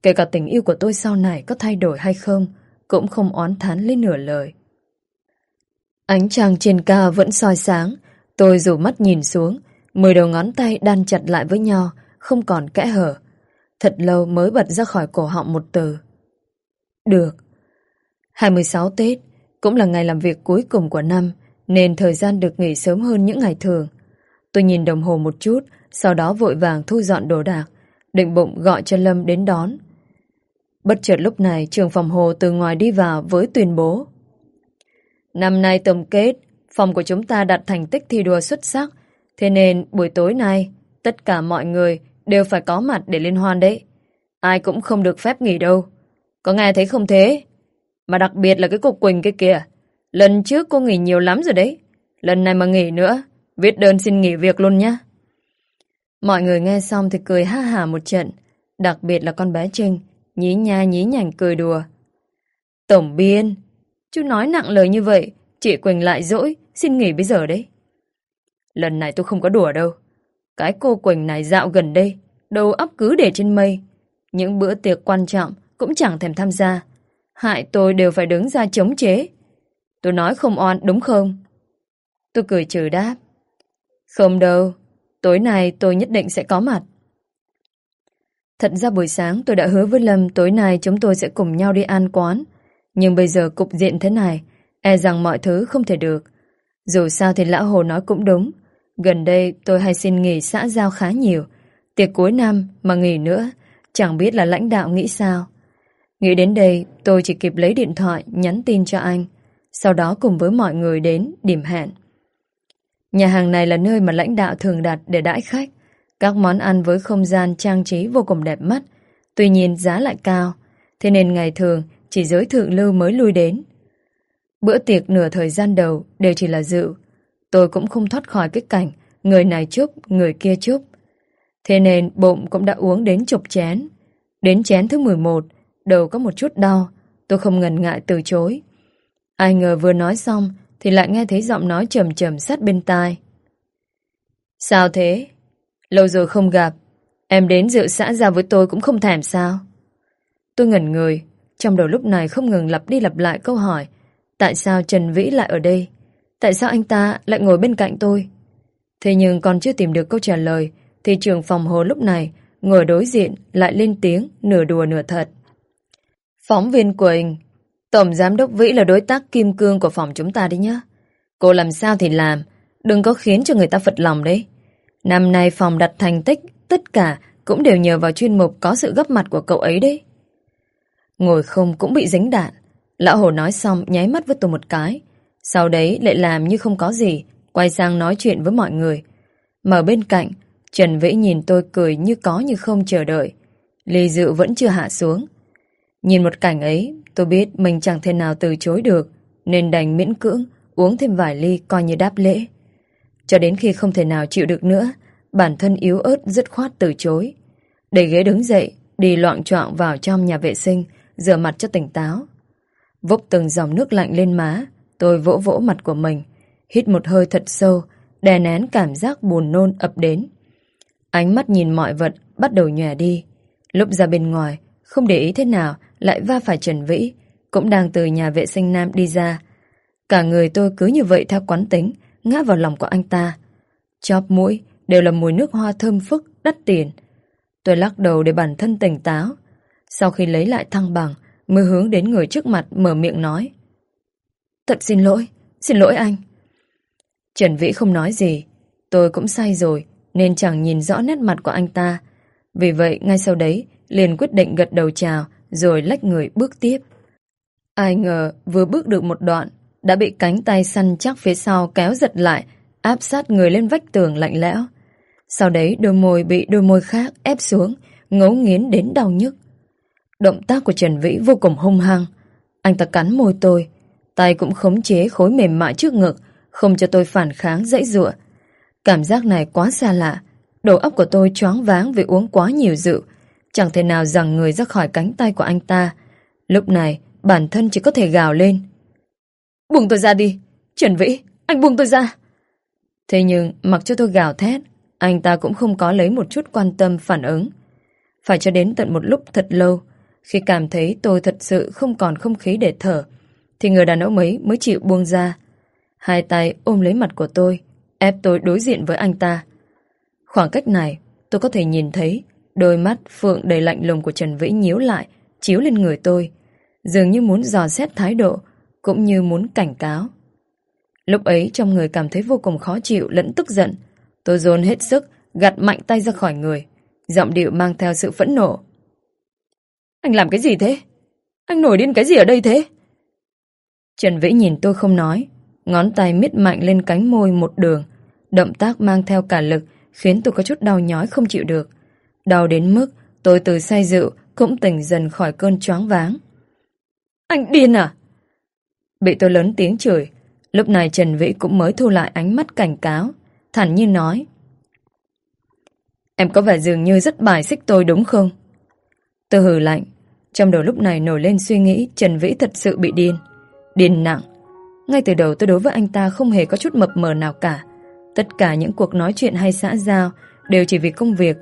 Kể cả tình yêu của tôi sau này có thay đổi hay không, cũng không oán thán lên nửa lời. Ánh trăng trên cao vẫn soi sáng, tôi rủ mắt nhìn xuống, mười đầu ngón tay đan chặt lại với nhau, không còn kẽ hở. Thật lâu mới bật ra khỏi cổ họng một từ. Được. 26 Tết cũng là ngày làm việc cuối cùng của năm, nên thời gian được nghỉ sớm hơn những ngày thường. Tôi nhìn đồng hồ một chút, sau đó vội vàng thu dọn đồ đạc, định bụng gọi cho Lâm đến đón. Bất chợt lúc này trường phòng hồ từ ngoài đi vào với tuyên bố. Năm nay tổng kết, phòng của chúng ta đạt thành tích thi đua xuất sắc, thế nên buổi tối nay tất cả mọi người đều phải có mặt để liên hoan đấy. Ai cũng không được phép nghỉ đâu. Có nghe thấy không thế? Mà đặc biệt là cái cục Quỳnh kia kìa. Lần trước cô nghỉ nhiều lắm rồi đấy. Lần này mà nghỉ nữa, viết đơn xin nghỉ việc luôn nhá. Mọi người nghe xong thì cười ha hả một trận. Đặc biệt là con bé Trinh, nhí nha nhí nhảnh cười đùa. Tổng biên, chú nói nặng lời như vậy, chị Quỳnh lại dỗi, xin nghỉ bây giờ đấy. Lần này tôi không có đùa đâu. Cái cô Quỳnh này dạo gần đây, đầu óc cứ để trên mây. Những bữa tiệc quan trọng cũng chẳng thèm tham gia. Hại tôi đều phải đứng ra chống chế. Tôi nói không oan đúng không? Tôi cười trừ đáp. Không đâu, tối nay tôi nhất định sẽ có mặt. Thật ra buổi sáng tôi đã hứa với Lâm tối nay chúng tôi sẽ cùng nhau đi ăn quán. Nhưng bây giờ cục diện thế này, e rằng mọi thứ không thể được. Dù sao thì Lão Hồ nói cũng đúng. Gần đây tôi hay xin nghỉ xã giao khá nhiều. Tiệc cuối năm mà nghỉ nữa, chẳng biết là lãnh đạo nghĩ sao. Nghĩ đến đây, tôi chỉ kịp lấy điện thoại nhắn tin cho anh, sau đó cùng với mọi người đến điểm hẹn. Nhà hàng này là nơi mà lãnh đạo thường đặt để đãi khách. Các món ăn với không gian trang trí vô cùng đẹp mắt, tuy nhiên giá lại cao, thế nên ngày thường chỉ giới thượng lưu mới lui đến. Bữa tiệc nửa thời gian đầu đều chỉ là dự, tôi cũng không thoát khỏi cái cảnh người này chúc, người kia chúc. Thế nên bụng cũng đã uống đến chục chén. Đến chén thứ 11, đầu có một chút đau, tôi không ngần ngại từ chối. Ai ngờ vừa nói xong thì lại nghe thấy giọng nói trầm trầm sát bên tai. Sao thế? Lâu rồi không gặp, em đến dự xã giao với tôi cũng không thèm sao? Tôi ngẩn người, trong đầu lúc này không ngừng lặp đi lặp lại câu hỏi Tại sao Trần Vĩ lại ở đây? Tại sao anh ta lại ngồi bên cạnh tôi? Thế nhưng còn chưa tìm được câu trả lời thì trường phòng hồ lúc này ngồi đối diện lại lên tiếng nửa đùa nửa thật. Phóng viên Quỳnh, Tổng Giám đốc Vĩ là đối tác kim cương của phòng chúng ta đấy nhá. Cô làm sao thì làm, đừng có khiến cho người ta phật lòng đấy. Năm nay phòng đặt thành tích, tất cả cũng đều nhờ vào chuyên mục có sự góp mặt của cậu ấy đấy. Ngồi không cũng bị dính đạn. Lão Hồ nói xong nháy mắt với tôi một cái. Sau đấy lại làm như không có gì, quay sang nói chuyện với mọi người. Mà bên cạnh, Trần Vĩ nhìn tôi cười như có như không chờ đợi. Ly dự vẫn chưa hạ xuống. Nhìn một cảnh ấy, tôi biết mình chẳng thể nào từ chối được, nên đành miễn cưỡng uống thêm vài ly coi như đáp lễ. Cho đến khi không thể nào chịu được nữa, bản thân yếu ớt dứt khoát từ chối. Để ghế đứng dậy, đi loạn trọng vào trong nhà vệ sinh, rửa mặt cho tỉnh táo. Vốc từng dòng nước lạnh lên má, tôi vỗ vỗ mặt của mình, hít một hơi thật sâu, đè nén cảm giác buồn nôn ập đến. Ánh mắt nhìn mọi vật bắt đầu nhòe đi. Lúc ra bên ngoài, không để ý thế nào, lại va phải Trần Vĩ, cũng đang từ nhà vệ sinh nam đi ra. Cả người tôi cứ như vậy theo quán tính, ngã vào lòng của anh ta. Chóp mũi đều là mùi nước hoa thơm phức, đắt tiền. Tôi lắc đầu để bản thân tỉnh táo. Sau khi lấy lại thăng bằng, mới hướng đến người trước mặt mở miệng nói. Thật xin lỗi, xin lỗi anh. Trần Vĩ không nói gì. Tôi cũng say rồi, nên chẳng nhìn rõ nét mặt của anh ta. Vì vậy, ngay sau đấy, liền quyết định gật đầu chào, rồi lách người bước tiếp. Ai ngờ, vừa bước được một đoạn, đã bị cánh tay săn chắc phía sau kéo giật lại, áp sát người lên vách tường lạnh lẽo. Sau đấy đôi môi bị đôi môi khác ép xuống, ngấu nghiến đến đau nhức. Động tác của Trần Vĩ vô cùng hung hăng. Anh ta cắn môi tôi, tay cũng khống chế khối mềm mại trước ngực, không cho tôi phản kháng dãy dụa. Cảm giác này quá xa lạ. Đầu óc của tôi choáng váng vì uống quá nhiều rượu. Chẳng thể nào rằng người ra khỏi cánh tay của anh ta. Lúc này, bản thân chỉ có thể gào lên. Buông tôi ra đi. Trần Vĩ, anh buông tôi ra. Thế nhưng, mặc cho tôi gào thét, anh ta cũng không có lấy một chút quan tâm phản ứng. Phải cho đến tận một lúc thật lâu, khi cảm thấy tôi thật sự không còn không khí để thở, thì người đàn ông ấy mới chịu buông ra. Hai tay ôm lấy mặt của tôi, ép tôi đối diện với anh ta. Khoảng cách này, tôi có thể nhìn thấy đôi mắt phượng đầy lạnh lùng của Trần Vĩ nhíu lại, chiếu lên người tôi, dường như muốn dò xét thái độ, cũng như muốn cảnh cáo. Lúc ấy trong người cảm thấy vô cùng khó chịu lẫn tức giận. Tôi dồn hết sức, gạt mạnh tay ra khỏi người. Giọng điệu mang theo sự phẫn nộ. Anh làm cái gì thế? Anh nổi điên cái gì ở đây thế? Trần Vĩ nhìn tôi không nói, ngón tay miết mạnh lên cánh môi một đường. Động tác mang theo cả lực khiến tôi có chút đau nhói không chịu được. Đau đến mức tôi từ say rượu cũng tỉnh dần khỏi cơn choáng váng. Anh điên à? Bị tôi lớn tiếng chửi, lúc này Trần Vĩ cũng mới thu lại ánh mắt cảnh cáo, thản nhiên nói. Em có vẻ dường như rất bài xích tôi đúng không? Tôi hừ lạnh, trong đầu lúc này nổi lên suy nghĩ Trần Vĩ thật sự bị điên. Điên nặng. Ngay từ đầu tôi đối với anh ta không hề có chút mập mờ nào cả. Tất cả những cuộc nói chuyện hay xã giao đều chỉ vì công việc.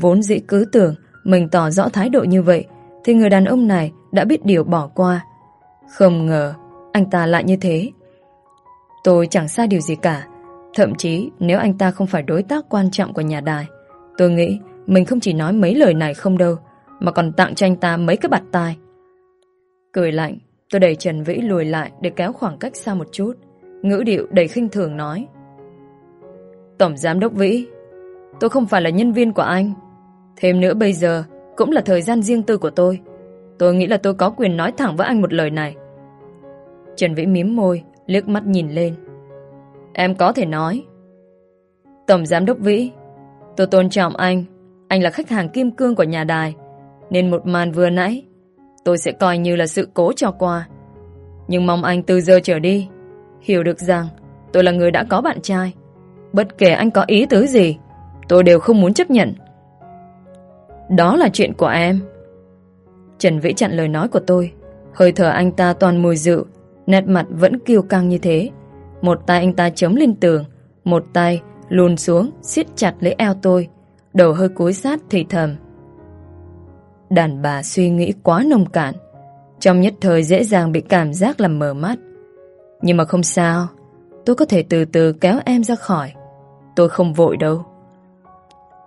Vốn dĩ cứ tưởng mình tỏ rõ thái độ như vậy thì người đàn ông này đã biết điều bỏ qua. Không ngờ anh ta lại như thế. Tôi chẳng sai điều gì cả. Thậm chí nếu anh ta không phải đối tác quan trọng của nhà đài, tôi nghĩ mình không chỉ nói mấy lời này không đâu, mà còn tặng cho anh ta mấy cái bạt tai. Cười lạnh, tôi đẩy Trần Vĩ lùi lại để kéo khoảng cách xa một chút. Ngữ điệu đầy khinh thường nói. Tổng Giám đốc Vĩ, tôi không phải là nhân viên của anh. Thêm nữa bây giờ cũng là thời gian riêng tư của tôi. Tôi nghĩ là tôi có quyền nói thẳng với anh một lời này. Trần Vĩ mím môi, liếc mắt nhìn lên. Em có thể nói. Tổng Giám đốc Vĩ, tôi tôn trọng anh. Anh là khách hàng kim cương của nhà đài. Nên một màn vừa nãy, tôi sẽ coi như là sự cố cho qua. Nhưng mong anh từ giờ trở đi, hiểu được rằng tôi là người đã có bạn trai. Bất kể anh có ý tứ gì, tôi đều không muốn chấp nhận. Đó là chuyện của em. Trần Vĩ chặn lời nói của tôi. Hơi thở anh ta toàn mùi rượu, nét mặt vẫn kiêu căng như thế. Một tay anh ta chống lên tường, một tay lùn xuống, siết chặt lấy eo tôi, đầu hơi cúi sát thì thầm. Đàn bà suy nghĩ quá nông cạn, trong nhất thời dễ dàng bị cảm giác làm mờ mắt. Nhưng mà không sao, tôi có thể từ từ kéo em ra khỏi. Tôi không vội đâu.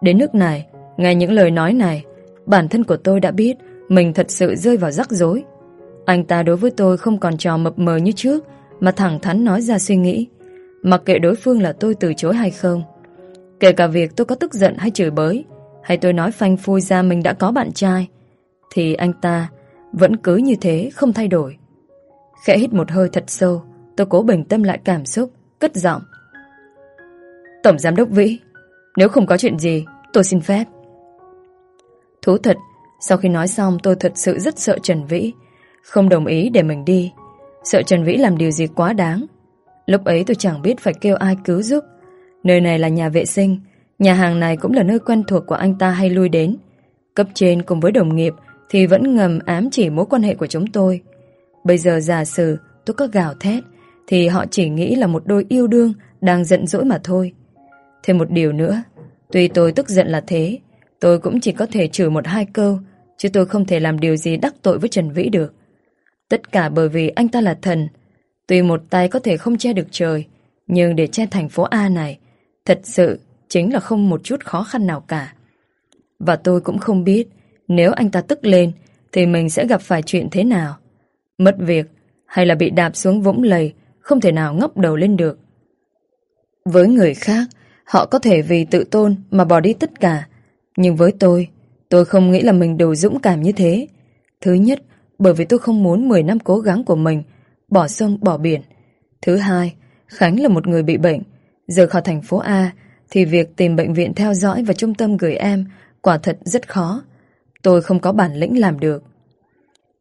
Đến nước này, nghe những lời nói này, bản thân của tôi đã biết mình thật sự rơi vào rắc rối. Anh ta đối với tôi không còn trò mập mờ như trước, mà thẳng thắn nói ra suy nghĩ. Mặc kệ đối phương là tôi từ chối hay không. Kể cả việc tôi có tức giận hay chửi bới, hay tôi nói phanh phui ra mình đã có bạn trai, thì anh ta vẫn cứ như thế không thay đổi. Khẽ hít một hơi thật sâu, tôi cố bình tâm lại cảm xúc, cất giọng. Tổng Giám đốc Vĩ, nếu không có chuyện gì, tôi xin phép. Thú thật, sau khi nói xong tôi thật sự rất sợ Trần Vĩ, không đồng ý để mình đi. Sợ Trần Vĩ làm điều gì quá đáng. Lúc ấy tôi chẳng biết phải kêu ai cứu giúp. Nơi này là nhà vệ sinh, nhà hàng này cũng là nơi quen thuộc của anh ta hay lui đến. Cấp trên cùng với đồng nghiệp thì vẫn ngầm ám chỉ mối quan hệ của chúng tôi. Bây giờ giả sử tôi có gào thét thì họ chỉ nghĩ là một đôi yêu đương đang giận dỗi mà thôi. Thêm một điều nữa, tuy tôi tức giận là thế, tôi cũng chỉ có thể chửi một hai câu, chứ tôi không thể làm điều gì đắc tội với Trần Vĩ được. Tất cả bởi vì anh ta là thần. Tuy một tay có thể không che được trời, nhưng để che thành phố A này, thật sự chính là không một chút khó khăn nào cả. Và tôi cũng không biết nếu anh ta tức lên thì mình sẽ gặp phải chuyện thế nào. Mất việc hay là bị đạp xuống vũng lầy không thể nào ngóc đầu lên được. Với người khác, họ có thể vì tự tôn mà bỏ đi tất cả. Nhưng với tôi, tôi không nghĩ là mình đủ dũng cảm như thế. Thứ nhất, bởi vì tôi không muốn 10 năm cố gắng của mình bỏ sông bỏ biển. Thứ hai, Khánh là một người bị bệnh. Rời khỏi thành phố A thì việc tìm bệnh viện theo dõi và trung tâm gửi em quả thật rất khó. Tôi không có bản lĩnh làm được.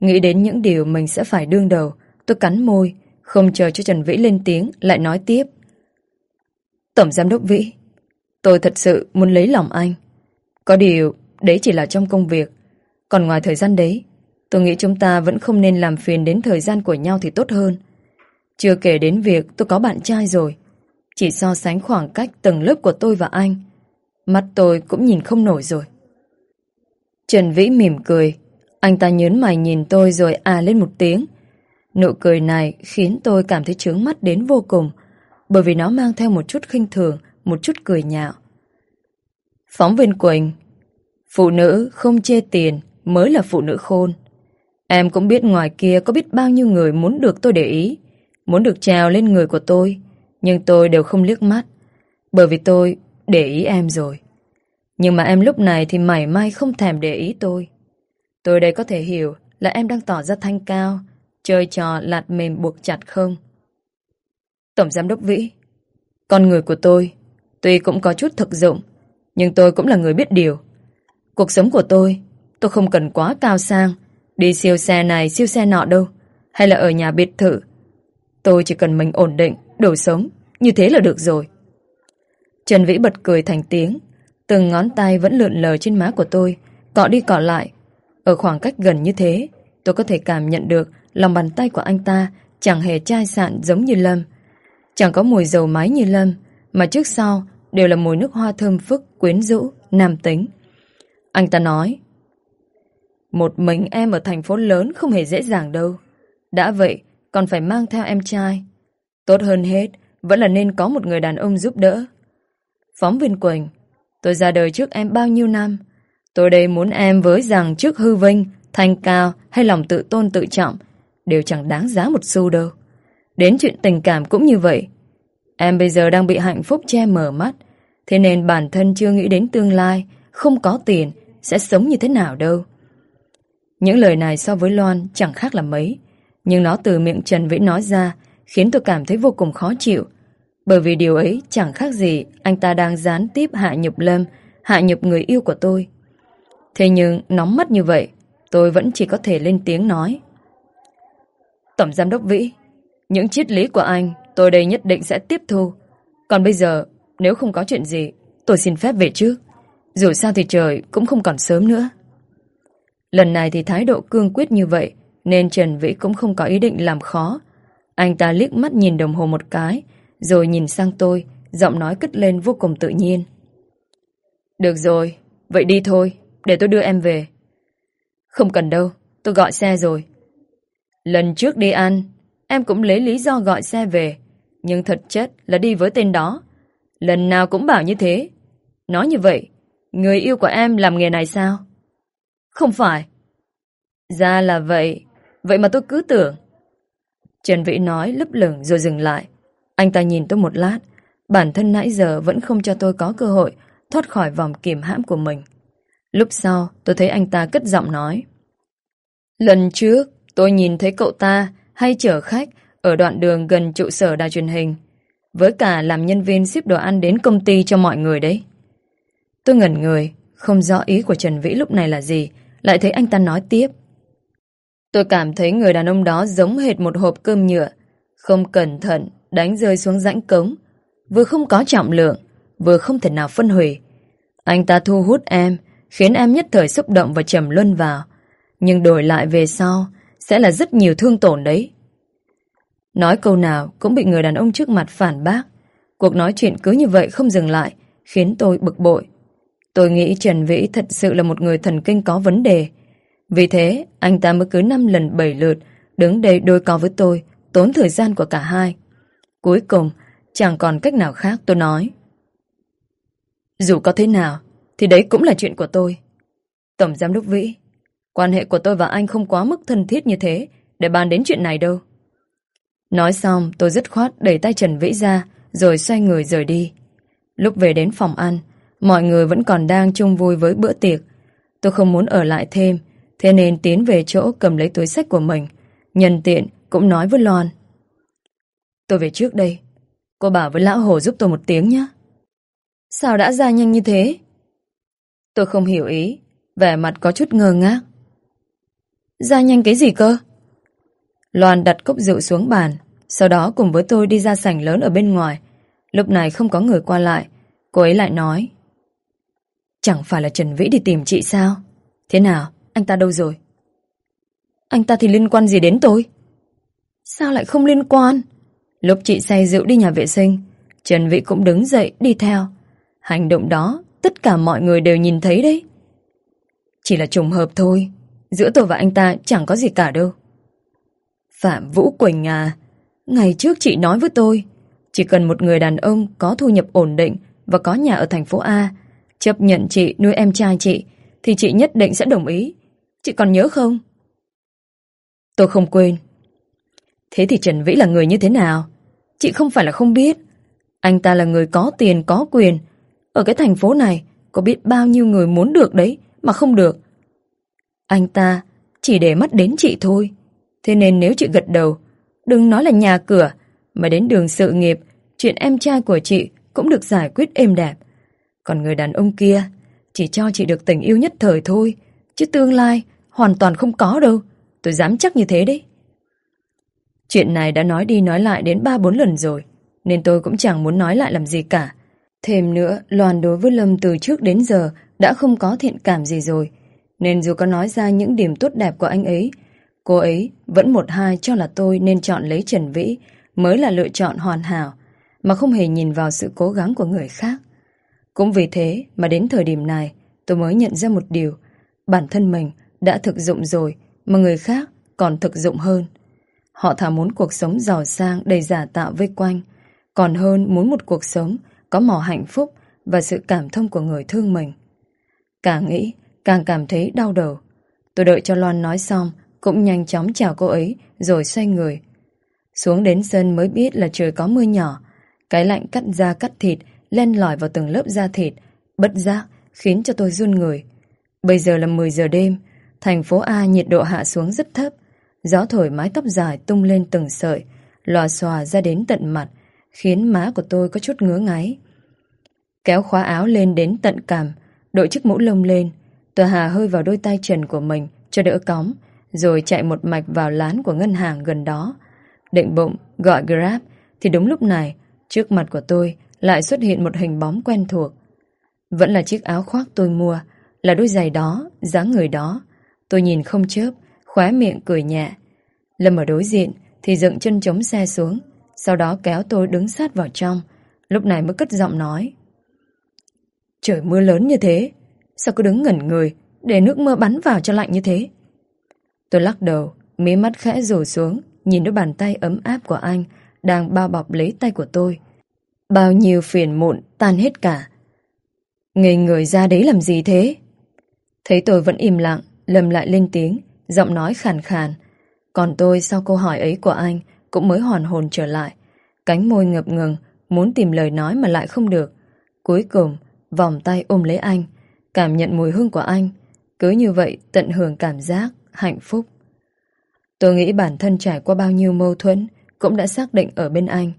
Nghĩ đến những điều mình sẽ phải đương đầu, tôi cắn môi, không chờ cho Trần Vĩ lên tiếng, lại nói tiếp. Tổng Giám đốc Vĩ, tôi thật sự muốn lấy lòng anh. Có điều, đấy chỉ là trong công việc. Còn ngoài thời gian đấy, tôi nghĩ chúng ta vẫn không nên làm phiền đến thời gian của nhau thì tốt hơn. Chưa kể đến việc tôi có bạn trai rồi. Chỉ so sánh khoảng cách tầng lớp của tôi và anh. Mắt tôi cũng nhìn không nổi rồi. Trần Vĩ mỉm cười. Anh ta nhớn mày nhìn tôi rồi à lên một tiếng. Nụ cười này khiến tôi cảm thấy trướng mắt đến vô cùng, bởi vì nó mang theo một chút khinh thường, một chút cười nhạo. Phóng viên Quỳnh Phụ nữ không chê tiền mới là phụ nữ khôn. Em cũng biết ngoài kia có biết bao nhiêu người muốn được tôi để ý, muốn được trèo lên người của tôi, nhưng tôi đều không liếc mắt, bởi vì tôi để ý em rồi. Nhưng mà em lúc này thì mảy may không thèm để ý tôi. Tôi đây có thể hiểu là em đang tỏ ra thanh cao, chơi trò lạt mềm buộc chặt không? Tổng giám đốc Vĩ, con người của tôi tuy cũng có chút thực dụng, nhưng tôi cũng là người biết điều. Cuộc sống của tôi, tôi không cần quá cao sang, đi siêu xe này siêu xe nọ đâu, hay là ở nhà biệt thự. Tôi chỉ cần mình ổn định, đủ sống, như thế là được rồi. Trần Vĩ bật cười thành tiếng, từng ngón tay vẫn lượn lờ trên má của tôi, cọ đi cọ lại. Ở khoảng cách gần như thế, tôi có thể cảm nhận được lòng bàn tay của anh ta chẳng hề chai sạn giống như Lâm. Chẳng có mùi dầu máy như Lâm, mà trước sau đều là mùi nước hoa thơm phức, quyến rũ, nam tính. Anh ta nói, một mình em ở thành phố lớn không hề dễ dàng đâu. Đã vậy, còn phải mang theo em trai. Tốt hơn hết, vẫn là nên có một người đàn ông giúp đỡ. Phóng viên Quỳnh, tôi ra đời trước em bao nhiêu năm. Tôi đây muốn em với rằng trước hư vinh, thanh cao hay lòng tự tôn tự trọng đều chẳng đáng giá một xu đâu. Đến chuyện tình cảm cũng như vậy. Em bây giờ đang bị hạnh phúc che mở mắt, thế nên bản thân chưa nghĩ đến tương lai, không có tiền, sẽ sống như thế nào đâu. Những lời này so với Loan chẳng khác là mấy, nhưng nó từ miệng Trần Vĩ nói ra khiến tôi cảm thấy vô cùng khó chịu. Bởi vì điều ấy chẳng khác gì anh ta đang gián tiếp hạ nhục Lâm, hạ nhục người yêu của tôi. Thế nhưng nóng mắt như vậy, tôi vẫn chỉ có thể lên tiếng nói. Tổng Giám đốc Vĩ, những triết lý của anh tôi đây nhất định sẽ tiếp thu. Còn bây giờ, nếu không có chuyện gì, tôi xin phép về trước. Dù sao thì trời cũng không còn sớm nữa. Lần này thì thái độ cương quyết như vậy, nên Trần Vĩ cũng không có ý định làm khó. Anh ta liếc mắt nhìn đồng hồ một cái, rồi nhìn sang tôi, giọng nói cất lên vô cùng tự nhiên. Được rồi, vậy đi thôi, để tôi đưa em về. Không cần đâu, tôi gọi xe rồi. Lần trước đi ăn, em cũng lấy lý do gọi xe về, nhưng thật chất là đi với tên đó. Lần nào cũng bảo như thế. Nói như vậy, Người yêu của em làm nghề này sao? Không phải. Ra là vậy. Vậy mà tôi cứ tưởng. Trần Vĩ nói lấp lửng rồi dừng lại. Anh ta nhìn tôi một lát. Bản thân nãy giờ vẫn không cho tôi có cơ hội thoát khỏi vòng kìm hãm của mình. Lúc sau, tôi thấy anh ta cất giọng nói. Lần trước, tôi nhìn thấy cậu ta hay chở khách ở đoạn đường gần trụ sở đài truyền hình, với cả làm nhân viên ship đồ ăn đến công ty cho mọi người đấy. Tôi ngẩn người, không rõ ý của Trần Vĩ lúc này là gì, lại thấy anh ta nói tiếp. Tôi cảm thấy người đàn ông đó giống hệt một hộp cơm nhựa, không cẩn thận đánh rơi xuống rãnh cống, vừa không có trọng lượng, vừa không thể nào phân hủy. Anh ta thu hút em, khiến em nhất thời xúc động và trầm luân vào. Nhưng đổi lại về sau, sẽ là rất nhiều thương tổn đấy. Nói câu nào cũng bị người đàn ông trước mặt phản bác. Cuộc nói chuyện cứ như vậy không dừng lại, khiến tôi bực bội. Tôi nghĩ Trần Vĩ thật sự là một người thần kinh có vấn đề. Vì thế, anh ta mới cứ năm lần bảy lượt, đứng đây đôi co với tôi, tốn thời gian của cả hai. Cuối cùng, chẳng còn cách nào khác tôi nói. Dù có thế nào, thì đấy cũng là chuyện của tôi. Tổng giám đốc Vĩ, quan hệ của tôi và anh không quá mức thân thiết như thế để bàn đến chuyện này đâu. Nói xong, tôi dứt khoát đẩy tay Trần Vĩ ra, rồi xoay người rời đi. Lúc về đến phòng ăn, mọi người vẫn còn đang chung vui với bữa tiệc. Tôi không muốn ở lại thêm, thế nên tiến về chỗ cầm lấy túi sách của mình. Nhân tiện cũng nói với Loan. Tôi về trước đây. Cô bảo với lão hồ giúp tôi một tiếng nhé. Sao đã ra nhanh như thế? Tôi không hiểu ý, vẻ mặt có chút ngơ ngác. Ra nhanh cái gì cơ? Loan đặt cốc rượu xuống bàn, sau đó cùng với tôi đi ra sảnh lớn ở bên ngoài. Lúc này không có người qua lại, cô ấy lại nói. Chẳng phải là Trần Vĩ đi tìm chị sao? Thế nào, anh ta đâu rồi? Anh ta thì liên quan gì đến tôi? Sao lại không liên quan? Lúc chị say rượu đi nhà vệ sinh, Trần Vĩ cũng đứng dậy đi theo. Hành động đó, tất cả mọi người đều nhìn thấy đấy. Chỉ là trùng hợp thôi, giữa tôi và anh ta chẳng có gì cả đâu. Phạm Vũ Quỳnh à, ngày trước chị nói với tôi, chỉ cần một người đàn ông có thu nhập ổn định và có nhà ở thành phố A, chấp nhận chị nuôi em trai chị, thì chị nhất định sẽ đồng ý. Chị còn nhớ không? Tôi không quên. Thế thì Trần Vĩ là người như thế nào? Chị không phải là không biết. Anh ta là người có tiền, có quyền. Ở cái thành phố này, có biết bao nhiêu người muốn được đấy, mà không được. Anh ta chỉ để mắt đến chị thôi. Thế nên nếu chị gật đầu, đừng nói là nhà cửa, mà đến đường sự nghiệp, chuyện em trai của chị cũng được giải quyết êm đẹp. Còn người đàn ông kia chỉ cho chị được tình yêu nhất thời thôi, chứ tương lai hoàn toàn không có đâu. Tôi dám chắc như thế đấy. Chuyện này đã nói đi nói lại đến ba bốn lần rồi, nên tôi cũng chẳng muốn nói lại làm gì cả. Thêm nữa, Loan đối với Lâm từ trước đến giờ đã không có thiện cảm gì rồi, nên dù có nói ra những điểm tốt đẹp của anh ấy, cô ấy vẫn một hai cho là tôi nên chọn lấy Trần Vĩ mới là lựa chọn hoàn hảo, mà không hề nhìn vào sự cố gắng của người khác. Cũng vì thế mà đến thời điểm này, tôi mới nhận ra một điều, bản thân mình đã thực dụng rồi, mà người khác còn thực dụng hơn. Họ thà muốn cuộc sống giàu sang đầy giả tạo vây quanh, còn hơn muốn một cuộc sống có màu hạnh phúc và sự cảm thông của người thương mình. Càng nghĩ, càng cảm thấy đau đầu. Tôi đợi cho Loan nói xong, cũng nhanh chóng chào cô ấy, rồi xoay người. Xuống đến sân mới biết là trời có mưa nhỏ, cái lạnh cắt da cắt thịt, len lỏi vào từng lớp da thịt, bất giác, khiến cho tôi run người. Bây giờ là 10 giờ đêm, thành phố A nhiệt độ hạ xuống rất thấp, gió thổi mái tóc dài tung lên từng sợi, lòa xòa ra đến tận mặt, khiến má của tôi có chút ngứa ngáy. Kéo khóa áo lên đến tận cằm, đội chiếc mũ lông lên, tôi hà hơi vào đôi tay trần của mình cho đỡ cóng, rồi chạy một mạch vào lán của ngân hàng gần đó. Định bụng gọi Grab thì đúng lúc này, trước mặt của tôi lại xuất hiện một hình bóng quen thuộc. Vẫn là chiếc áo khoác tôi mua, là đôi giày đó, dáng người đó. Tôi nhìn không chớp, khóe miệng cười nhẹ. Lâm ở đối diện thì dựng chân chống xe xuống, sau đó kéo tôi đứng sát vào trong, lúc này mới cất giọng nói. Trời mưa lớn như thế, sao cứ đứng ngẩn người để nước mưa bắn vào cho lạnh như thế? Tôi lắc đầu, mí mắt khẽ rủ xuống, nhìn đôi bàn tay ấm áp của anh đang bao bọc lấy tay của tôi. Bao nhiêu phiền muộn tan hết cả. Ngây người ra đấy làm gì thế? Thấy tôi vẫn im lặng, Lâm lại lên tiếng, giọng nói khàn khàn. Còn tôi sau câu hỏi ấy của anh cũng mới hoàn hồn trở lại. Cánh môi ngập ngừng, muốn tìm lời nói mà lại không được. Cuối cùng, vòng tay ôm lấy anh, cảm nhận mùi hương của anh. Cứ như vậy tận hưởng cảm giác, hạnh phúc. Tôi nghĩ bản thân trải qua bao nhiêu mâu thuẫn cũng đã xác định ở bên anh.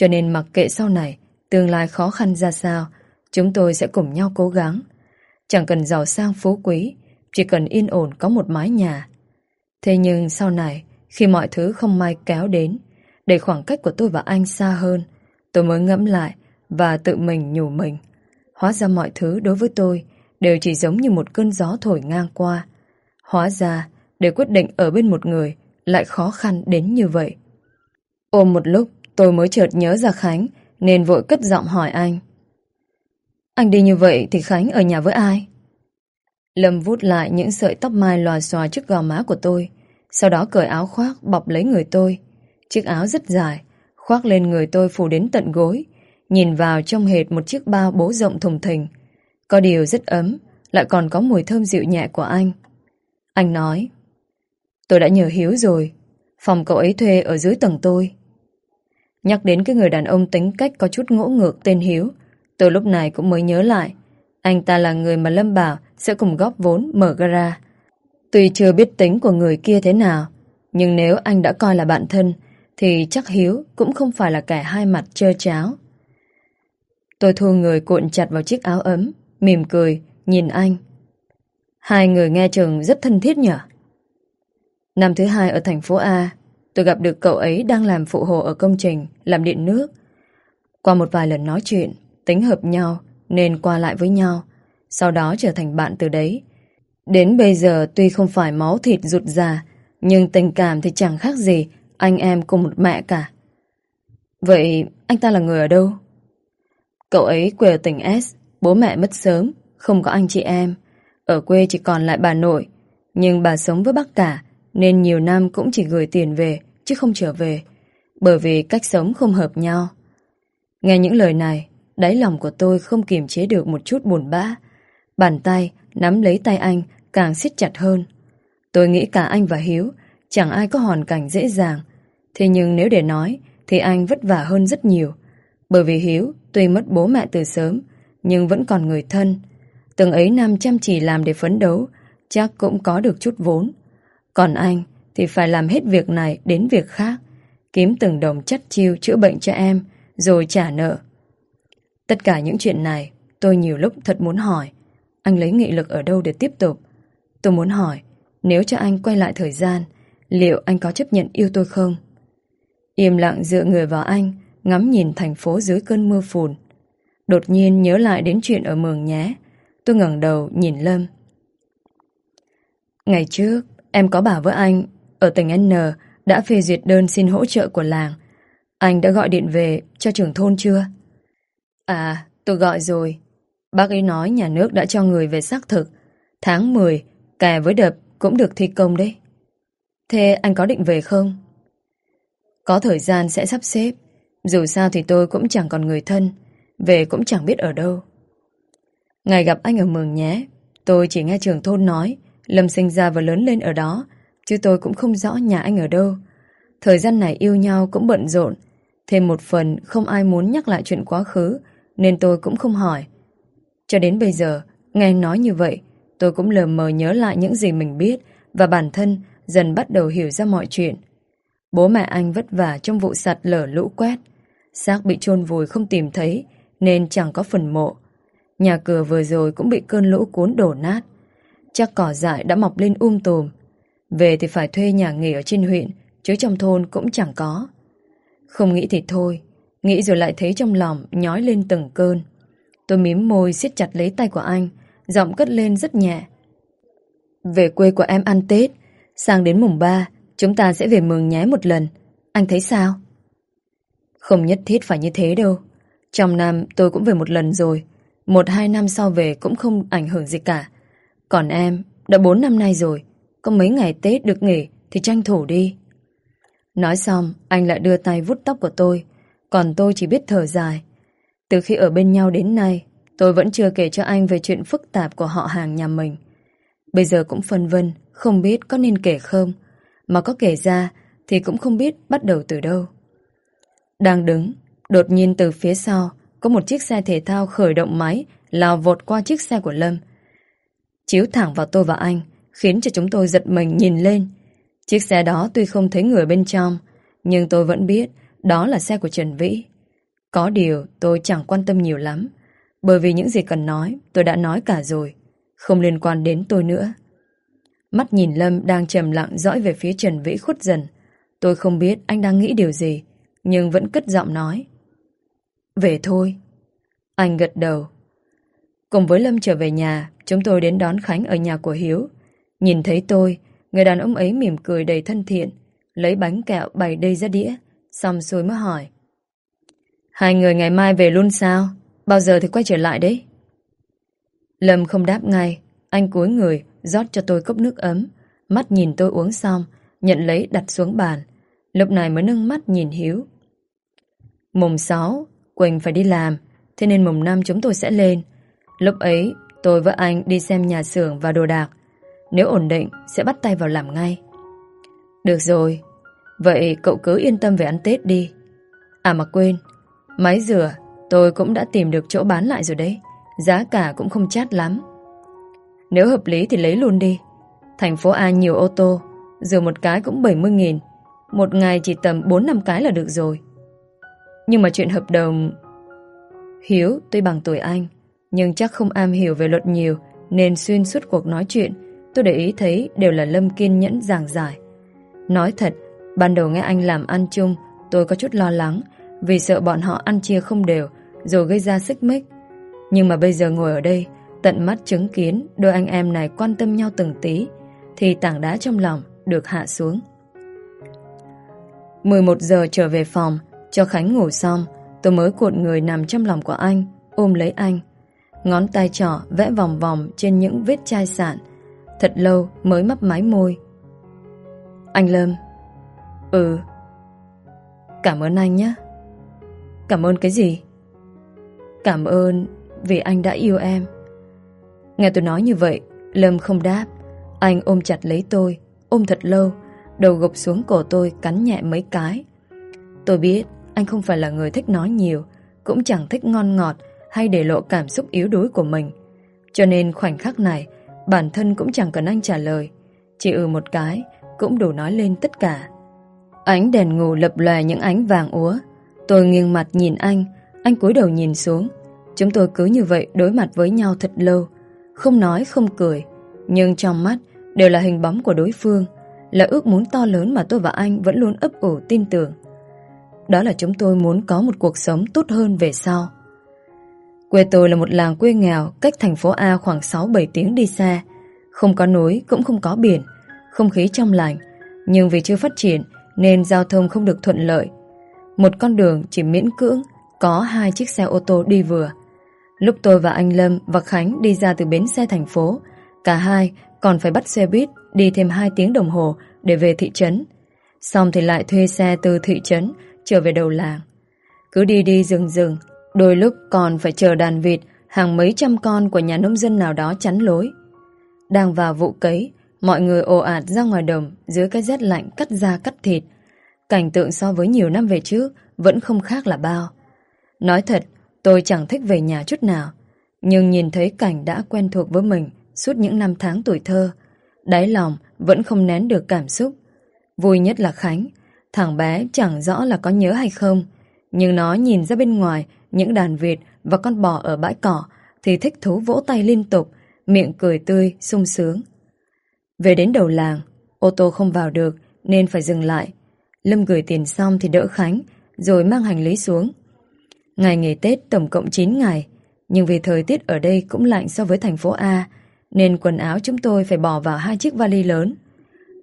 Cho nên mặc kệ sau này, tương lai khó khăn ra sao, chúng tôi sẽ cùng nhau cố gắng. Chẳng cần giàu sang phú quý, chỉ cần yên ổn có một mái nhà. Thế nhưng sau này, khi mọi thứ không may kéo đến, để khoảng cách của tôi và anh xa hơn, tôi mới ngẫm lại và tự mình nhủ mình. Hóa ra mọi thứ đối với tôi đều chỉ giống như một cơn gió thổi ngang qua. Hóa ra, để quyết định ở bên một người lại khó khăn đến như vậy. Ôm một lúc, tôi mới chợt nhớ ra Khánh, nên vội cất giọng hỏi anh. Anh đi như vậy thì Khánh ở nhà với ai? Lâm vút lại những sợi tóc mai lòa xòa trước gò má của tôi, sau đó cởi áo khoác bọc lấy người tôi. Chiếc áo rất dài, khoác lên người tôi phủ đến tận gối, nhìn vào trong hệt một chiếc bao bố rộng thùng thình. Có điều rất ấm, lại còn có mùi thơm dịu nhẹ của anh. Anh nói, tôi đã nhờ Hiếu rồi, phòng cậu ấy thuê ở dưới tầng tôi. Nhắc đến cái người đàn ông tính cách có chút ngỗ ngược tên Hiếu, tôi lúc này cũng mới nhớ lại. Anh ta là người mà Lâm bảo sẽ cùng góp vốn mở gara. Tuy chưa biết tính của người kia thế nào, nhưng nếu anh đã coi là bạn thân, thì chắc Hiếu cũng không phải là kẻ hai mặt trơ cháo. Tôi thu người cuộn chặt vào chiếc áo ấm, mỉm cười, nhìn anh. Hai người nghe chừng rất thân thiết nhở Năm thứ hai ở thành phố A, tôi gặp được cậu ấy đang làm phụ hồ ở công trình, làm điện nước. Qua một vài lần nói chuyện, tính hợp nhau, nên qua lại với nhau. Sau đó trở thành bạn từ đấy. Đến bây giờ tuy không phải máu thịt rụt già, nhưng tình cảm thì chẳng khác gì anh em cùng một mẹ cả. Vậy anh ta là người ở đâu? Cậu ấy quê ở tỉnh S, bố mẹ mất sớm, không có anh chị em. Ở quê chỉ còn lại bà nội, nhưng bà sống với bác cả, nên nhiều năm cũng chỉ gửi tiền về, chứ không trở về, bởi vì cách sống không hợp nhau. Nghe những lời này, đáy lòng của tôi không kiềm chế được một chút buồn bã. Bàn tay nắm lấy tay anh càng siết chặt hơn. Tôi nghĩ cả anh và Hiếu chẳng ai có hoàn cảnh dễ dàng. Thế nhưng nếu để nói thì anh vất vả hơn rất nhiều. Bởi vì Hiếu tuy mất bố mẹ từ sớm nhưng vẫn còn người thân. Từng ấy năm chăm chỉ làm để phấn đấu chắc cũng có được chút vốn. Còn anh thì phải làm hết việc này đến việc khác. Kiếm từng đồng chất chiêu chữa bệnh cho em rồi trả nợ. Tất cả những chuyện này tôi nhiều lúc thật muốn hỏi anh lấy nghị lực ở đâu để tiếp tục. Tôi muốn hỏi nếu cho anh quay lại thời gian liệu anh có chấp nhận yêu tôi không? Im lặng dựa người vào anh ngắm nhìn thành phố dưới cơn mưa phùn. Đột nhiên nhớ lại đến chuyện ở Mường nhé. Tôi ngẩng đầu nhìn Lâm. Ngày trước, em có bảo với anh ở tỉnh N đã phê duyệt đơn xin hỗ trợ của làng. Anh đã gọi điện về cho trưởng thôn chưa? À, tôi gọi rồi. Bác ấy nói nhà nước đã cho người về xác thực. Tháng 10, kè với đập cũng được thi công đấy. Thế anh có định về không? Có thời gian sẽ sắp xếp. Dù sao thì tôi cũng chẳng còn người thân. Về cũng chẳng biết ở đâu. Ngày gặp anh ở Mường nhé. Tôi chỉ nghe trường thôn nói Lâm sinh ra và lớn lên ở đó. Chứ tôi cũng không rõ nhà anh ở đâu. Thời gian này yêu nhau cũng bận rộn. Thêm một phần không ai muốn nhắc lại chuyện quá khứ nên tôi cũng không hỏi. Cho đến bây giờ, nghe anh nói như vậy, tôi cũng lờ mờ nhớ lại những gì mình biết và bản thân dần bắt đầu hiểu ra mọi chuyện. Bố mẹ anh vất vả trong vụ sạt lở lũ quét. Xác bị chôn vùi không tìm thấy nên chẳng có phần mộ. Nhà cửa vừa rồi cũng bị cơn lũ cuốn đổ nát. Chắc cỏ dại đã mọc lên um tùm. Về thì phải thuê nhà nghỉ ở trên huyện, chứ trong thôn cũng chẳng có. Không nghĩ thì thôi, nghĩ rồi lại thấy trong lòng nhói lên từng cơn. Tôi mím môi siết chặt lấy tay của anh, giọng cất lên rất nhẹ. Về quê của em ăn Tết, sang đến mùng 3, chúng ta sẽ về mường nhé một lần. Anh thấy sao? Không nhất thiết phải như thế đâu. Trong năm tôi cũng về một lần rồi. Một hai năm sau về cũng không ảnh hưởng gì cả. Còn em, đã bốn năm nay rồi. Có mấy ngày Tết được nghỉ thì tranh thủ đi. Nói xong, anh lại đưa tay vút tóc của tôi. Còn tôi chỉ biết thở dài. Từ khi ở bên nhau đến nay, Tôi vẫn chưa kể cho anh về chuyện phức tạp của họ hàng nhà mình. Bây giờ cũng phân vân, không biết có nên kể không. Mà có kể ra thì cũng không biết bắt đầu từ đâu. Đang đứng, đột nhiên từ phía sau có một chiếc xe thể thao khởi động máy lao vọt qua chiếc xe của Lâm. Chiếu thẳng vào tôi và anh, khiến cho chúng tôi giật mình nhìn lên. Chiếc xe đó tuy không thấy người bên trong, nhưng tôi vẫn biết đó là xe của Trần Vĩ. Có điều tôi chẳng quan tâm nhiều lắm, bởi vì những gì cần nói tôi đã nói cả rồi, không liên quan đến tôi nữa. Mắt nhìn Lâm đang trầm lặng dõi về phía Trần Vĩ khuất dần. Tôi không biết anh đang nghĩ điều gì, nhưng vẫn cất giọng nói. Về thôi. Anh gật đầu. Cùng với Lâm trở về nhà, chúng tôi đến đón Khánh ở nhà của Hiếu. Nhìn thấy tôi, người đàn ông ấy mỉm cười đầy thân thiện, lấy bánh kẹo bày đầy ra đĩa, xong xuôi mới hỏi. Hai người ngày mai về luôn sao? Bao giờ thì quay trở lại đấy? Lâm không đáp ngay, anh cúi người, rót cho tôi cốc nước ấm, mắt nhìn tôi uống xong, nhận lấy đặt xuống bàn. Lúc này mới nâng mắt nhìn Hiếu. Mùng 6, Quỳnh phải đi làm, thế nên mùng 5 chúng tôi sẽ lên. Lúc ấy, tôi với anh đi xem nhà xưởng và đồ đạc. Nếu ổn định, sẽ bắt tay vào làm ngay. Được rồi, vậy cậu cứ yên tâm về ăn Tết đi. À mà quên, máy rửa tôi cũng đã tìm được chỗ bán lại rồi đấy. Giá cả cũng không chát lắm. Nếu hợp lý thì lấy luôn đi. Thành phố A nhiều ô tô, rửa một cái cũng 70.000. Một ngày chỉ tầm 4-5 cái là được rồi. Nhưng mà chuyện hợp đồng... Hiếu tuy bằng tuổi anh, nhưng chắc không am hiểu về luật nhiều, nên xuyên suốt cuộc nói chuyện, tôi để ý thấy đều là Lâm kiên nhẫn giảng giải. Nói thật, ban đầu nghe anh làm ăn chung, tôi có chút lo lắng, vì sợ bọn họ ăn chia không đều, rồi gây ra xích mích. Nhưng mà bây giờ ngồi ở đây, tận mắt chứng kiến đôi anh em này quan tâm nhau từng tí, thì tảng đá trong lòng được hạ xuống. 11 giờ trở về phòng, cho Khánh ngủ xong, tôi mới cuộn người nằm trong lòng của anh, ôm lấy anh. Ngón tay trỏ vẽ vòng vòng trên những vết chai sạn. Thật lâu mới mấp máy môi. Anh Lâm. Ừ. Cảm ơn anh nhé. Cảm ơn cái gì? Cảm ơn vì anh đã yêu em. Nghe tôi nói như vậy, Lâm không đáp. Anh ôm chặt lấy tôi, ôm thật lâu, đầu gục xuống cổ tôi cắn nhẹ mấy cái. Tôi biết anh không phải là người thích nói nhiều, cũng chẳng thích ngon ngọt hay để lộ cảm xúc yếu đuối của mình. Cho nên khoảnh khắc này, bản thân cũng chẳng cần anh trả lời. Chỉ ừ một cái, cũng đủ nói lên tất cả. Ánh đèn ngủ lập lòe những ánh vàng úa. Tôi nghiêng mặt nhìn anh, anh cúi đầu nhìn xuống. Chúng tôi cứ như vậy đối mặt với nhau thật lâu, không nói không cười, nhưng trong mắt đều là hình bóng của đối phương, là ước muốn to lớn mà tôi và anh vẫn luôn ấp ủ tin tưởng. Đó là chúng tôi muốn có một cuộc sống tốt hơn về sau. Quê tôi là một làng quê nghèo cách thành phố A khoảng 6-7 tiếng đi xa. Không có núi, cũng không có biển, không khí trong lành. Nhưng vì chưa phát triển nên giao thông không được thuận lợi. Một con đường chỉ miễn cưỡng, có hai chiếc xe ô tô đi vừa. Lúc tôi và anh Lâm và Khánh đi ra từ bến xe thành phố, cả hai còn phải bắt xe buýt đi thêm 2 tiếng đồng hồ để về thị trấn. Xong thì lại thuê xe từ thị trấn trở về đầu làng. Cứ đi đi dừng dừng, đôi lúc còn phải chờ đàn vịt hàng mấy trăm con của nhà nông dân nào đó chắn lối. Đang vào vụ cấy, mọi người ồ ạt ra ngoài đồng dưới cái rét lạnh cắt da cắt thịt. Cảnh tượng so với nhiều năm về trước vẫn không khác là bao. Nói thật, tôi chẳng thích về nhà chút nào. Nhưng nhìn thấy cảnh đã quen thuộc với mình suốt những năm tháng tuổi thơ, đáy lòng vẫn không nén được cảm xúc. Vui nhất là Khánh, thằng bé chẳng rõ là có nhớ hay không, nhưng nó nhìn ra bên ngoài những đàn vịt và con bò ở bãi cỏ thì thích thú vỗ tay liên tục, miệng cười tươi, sung sướng. Về đến đầu làng, ô tô không vào được nên phải dừng lại. Lâm gửi tiền xong thì đỡ Khánh, rồi mang hành lý xuống. Ngày nghỉ Tết tổng cộng 9 ngày, nhưng vì thời tiết ở đây cũng lạnh so với thành phố A, nên quần áo chúng tôi phải bỏ vào hai chiếc vali lớn.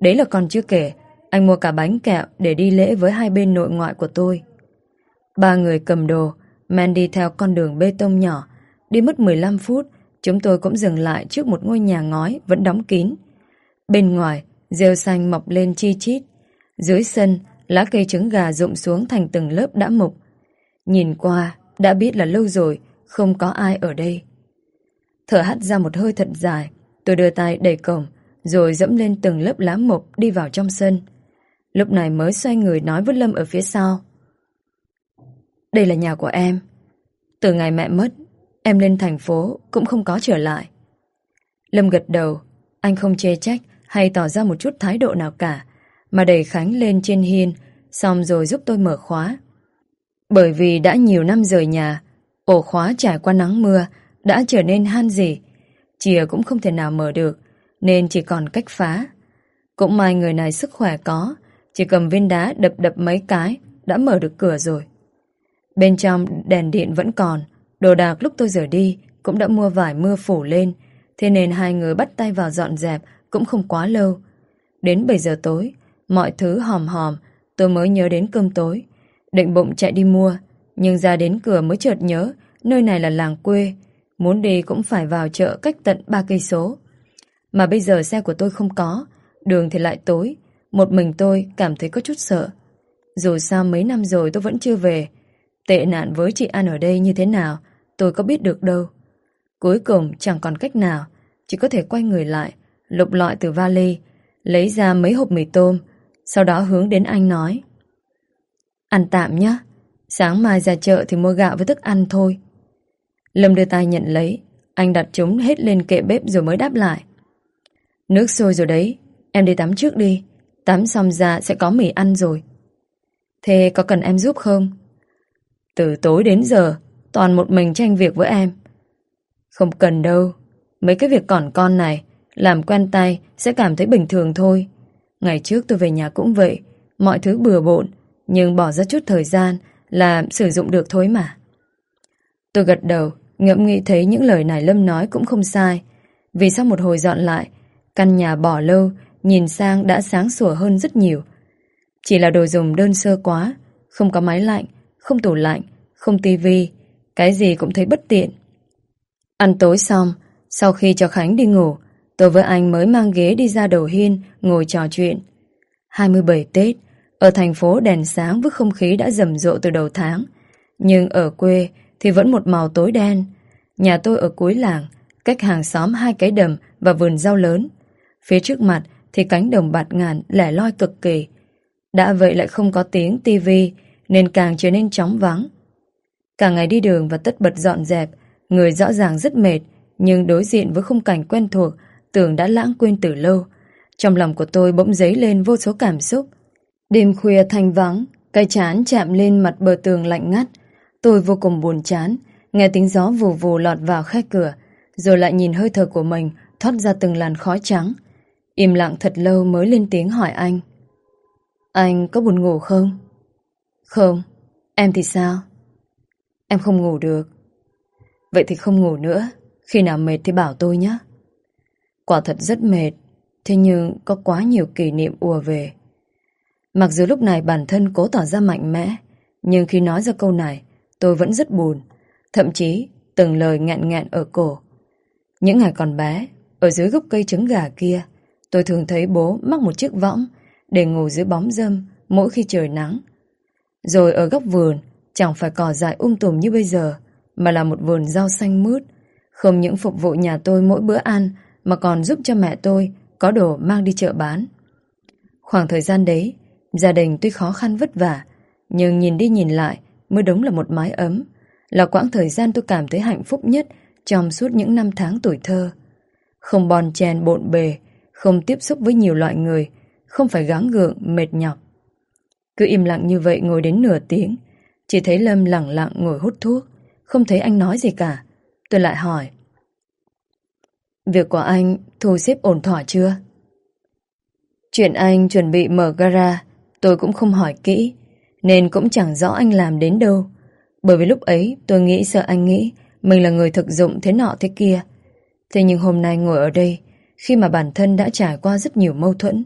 Đấy là còn chưa kể, anh mua cả bánh kẹo để đi lễ với hai bên nội ngoại của tôi. Ba người cầm đồ, men đi theo con đường bê tông nhỏ. Đi mất 15 phút, chúng tôi cũng dừng lại trước một ngôi nhà ngói vẫn đóng kín. Bên ngoài, rêu xanh mọc lên chi chít. Dưới sân, lá cây trứng gà rụng xuống thành từng lớp đã mục. Nhìn qua, đã biết là lâu rồi, không có ai ở đây. Thở hắt ra một hơi thật dài Tôi đưa tay đẩy cổng Rồi dẫm lên từng lớp lá mục đi vào trong sân Lúc này mới xoay người nói với Lâm ở phía sau đây là nhà của em. Từ ngày mẹ mất, Em lên thành phố cũng không có trở lại. Lâm gật đầu, Anh không chê trách hay tỏ ra một chút thái độ nào cả, Mà đẩy Khánh lên trên hiên, Xong rồi giúp tôi mở khóa. Bởi vì đã nhiều năm rời nhà, Ổ khóa trải qua nắng mưa, Đã trở nên han dỉ, Chìa cũng không thể nào mở được, Nên chỉ còn cách phá. Cũng may người này sức khỏe có, Chỉ cầm viên đá đập đập mấy cái, Đã mở được cửa rồi. Bên trong đèn điện vẫn còn. Đồ đạc lúc tôi rời đi Cũng đã mua vải mưa phủ lên. Thế nên hai người bắt tay vào dọn dẹp Cũng không quá lâu. Đến 7 giờ tối, Mọi thứ hòm hòm, Tôi mới nhớ đến cơm tối. Định bụng chạy đi mua, Nhưng ra đến cửa mới chợt nhớ Nơi này là làng quê, Muốn đi cũng phải vào chợ cách tận 3 cây số. Mà bây giờ xe của tôi không có, Đường thì lại tối, Một mình tôi cảm thấy có chút sợ. Dù sao mấy năm rồi tôi vẫn chưa về Tệ nạn với chị An ở đây như thế nào, Tôi có biết được đâu. Cuối cùng, chẳng còn cách nào, Chỉ có thể quay người lại, Lục lọi từ vali, Lấy ra mấy hộp mì tôm, Sau đó hướng đến anh nói. Ăn tạm nhé, Sáng mai ra chợ thì mua gạo với thức ăn thôi. Lâm đưa tay nhận lấy, Anh đặt chúng hết lên kệ bếp rồi mới đáp lại. Nước sôi rồi đấy, Em đi tắm trước đi, Tắm xong ra sẽ có mì ăn rồi. Thế có cần em giúp không? Từ tối đến giờ, Toàn một mình tranh việc với em. Không cần đâu, Mấy cái việc còn con này, Làm quen tay sẽ cảm thấy bình thường thôi. Ngày trước tôi về nhà cũng vậy, Mọi thứ bừa bộn, Nhưng bỏ ra chút thời gian Là sử dụng được thôi mà. Tôi gật đầu, Ngẫm nghĩ thấy những lời này Lâm nói cũng không sai. Vì sau một hồi dọn lại, Căn nhà bỏ lâu, Nhìn sang đã sáng sủa hơn rất nhiều. Chỉ là đồ dùng đơn sơ quá, Không có máy lạnh không tủ lạnh Không tivi Cái gì cũng thấy bất tiện Ăn tối xong Sau khi cho Khánh đi ngủ Tôi với anh mới mang ghế đi ra đầu hiên Ngồi trò chuyện 27 Tết Ở thành phố đèn sáng với không khí đã rầm rộ từ đầu tháng Nhưng ở quê thì vẫn một màu tối đen. Nhà tôi ở cuối làng, cách hàng xóm hai cái đầm và vườn rau lớn. Phía trước mặt thì cánh đồng bạt ngàn lẻ loi cực kỳ. Đã vậy lại không có tiếng tivi nên càng trở nên chóng vắng. Cả ngày đi đường và tất bật dọn dẹp, người rõ ràng rất mệt, nhưng đối diện với khung cảnh quen thuộc, tưởng đã lãng quên từ lâu. Trong lòng của tôi bỗng dấy lên vô số cảm xúc. Đêm khuya thanh vắng, cây chán chạm lên mặt bờ tường lạnh ngắt, Tôi vô cùng buồn chán, nghe tiếng gió vù vù lọt vào khe cửa, rồi lại nhìn hơi thở của mình thoát ra từng làn khói trắng. Im lặng thật lâu mới lên tiếng hỏi anh. Anh có buồn ngủ không? Không, em thì sao? Em không ngủ được. Vậy thì không ngủ nữa, khi nào mệt thì bảo tôi nhé. Quả thật rất mệt, thế nhưng có quá nhiều kỷ niệm ùa về. Mặc dù lúc này bản thân cố tỏ ra mạnh mẽ, nhưng khi nói ra câu này, tôi vẫn rất buồn, thậm chí từng lời ngạn ngạn ở cổ. Những ngày còn bé, ở dưới gốc cây trứng gà kia, tôi thường thấy bố mắc một chiếc võng để ngủ dưới bóng dâm mỗi khi trời nắng. Rồi ở góc vườn, chẳng phải cỏ dại um tùm như bây giờ, mà là một vườn rau xanh mướt, không những phục vụ nhà tôi mỗi bữa ăn, mà còn giúp cho mẹ tôi có đồ mang đi chợ bán. Khoảng thời gian đấy, gia đình tuy khó khăn vất vả, nhưng nhìn đi nhìn lại mới đúng là một mái ấm, là quãng thời gian tôi cảm thấy hạnh phúc nhất trong suốt những năm tháng tuổi thơ. Không bon chen bộn bề, không tiếp xúc với nhiều loại người, không phải gắng gượng, mệt nhọc. Cứ im lặng như vậy ngồi đến nửa tiếng, chỉ thấy Lâm lặng lặng ngồi hút thuốc, không thấy anh nói gì cả. Tôi lại hỏi. Việc của anh thu xếp ổn thỏa chưa? Chuyện anh chuẩn bị mở gara, tôi cũng không hỏi kỹ, nên cũng chẳng rõ anh làm đến đâu. Bởi vì lúc ấy tôi nghĩ sợ anh nghĩ mình là người thực dụng thế nọ thế kia. Thế nhưng hôm nay ngồi ở đây, khi mà bản thân đã trải qua rất nhiều mâu thuẫn,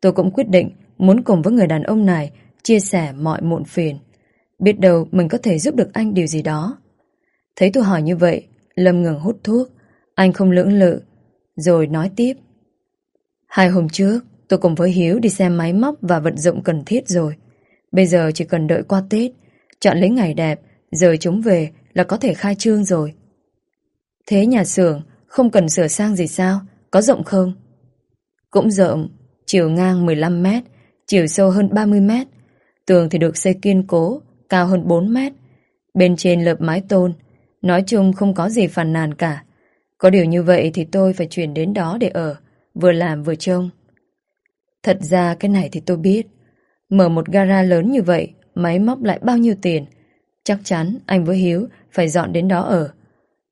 tôi cũng quyết định muốn cùng với người đàn ông này chia sẻ mọi muộn phiền. Biết đâu mình có thể giúp được anh điều gì đó. Thấy tôi hỏi như vậy, Lâm ngừng hút thuốc. Anh không lưỡng lự, rồi nói tiếp. Hai hôm trước, tôi cùng với Hiếu đi xem máy móc và vận dụng cần thiết rồi. Bây giờ chỉ cần đợi qua Tết, chọn lấy ngày đẹp, rời chúng về là có thể khai trương rồi. Thế nhà xưởng Không cần sửa sang gì sao? Có rộng không? Cũng rộng, chiều ngang 15 mét, chiều sâu hơn 30 mét. Tường thì được xây kiên cố, cao hơn 4 mét. Bên trên lợp mái tôn, nói chung không có gì phàn nàn cả. Có điều như vậy thì tôi phải chuyển đến đó để ở, vừa làm vừa trông. Thật ra cái này thì tôi biết. Mở một gara lớn như vậy, máy móc lại bao nhiêu tiền. Chắc chắn anh với Hiếu phải dọn đến đó ở.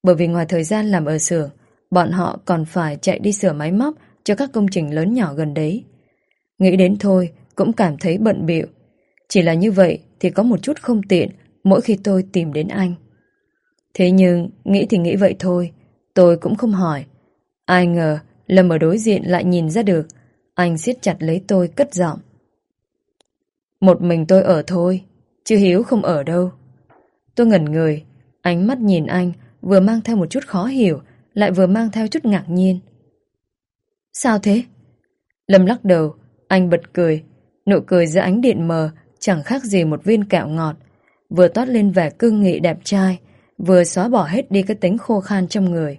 Bởi vì ngoài thời gian làm ở xưởng, bọn họ còn phải chạy đi sửa máy móc cho các công trình lớn nhỏ gần đấy. Nghĩ đến thôi, cũng cảm thấy bận bịu. Chỉ là như vậy thì có một chút không tiện mỗi khi tôi tìm đến anh. Thế nhưng, nghĩ thì nghĩ vậy thôi, tôi cũng không hỏi. Ai ngờ, Lâm ở đối diện lại nhìn ra được, anh siết chặt lấy tôi cất giọng. Một mình tôi ở thôi, chứ Hiếu không ở đâu. Tôi ngẩn người, ánh mắt nhìn anh vừa mang theo một chút khó hiểu, lại vừa mang theo chút ngạc nhiên. Sao thế? Lâm lắc đầu, anh bật cười. Nụ cười giữa ánh điện mờ chẳng khác gì một viên kẹo ngọt. Vừa toát lên vẻ cương nghị đẹp trai, vừa xóa bỏ hết đi cái tính khô khan trong người.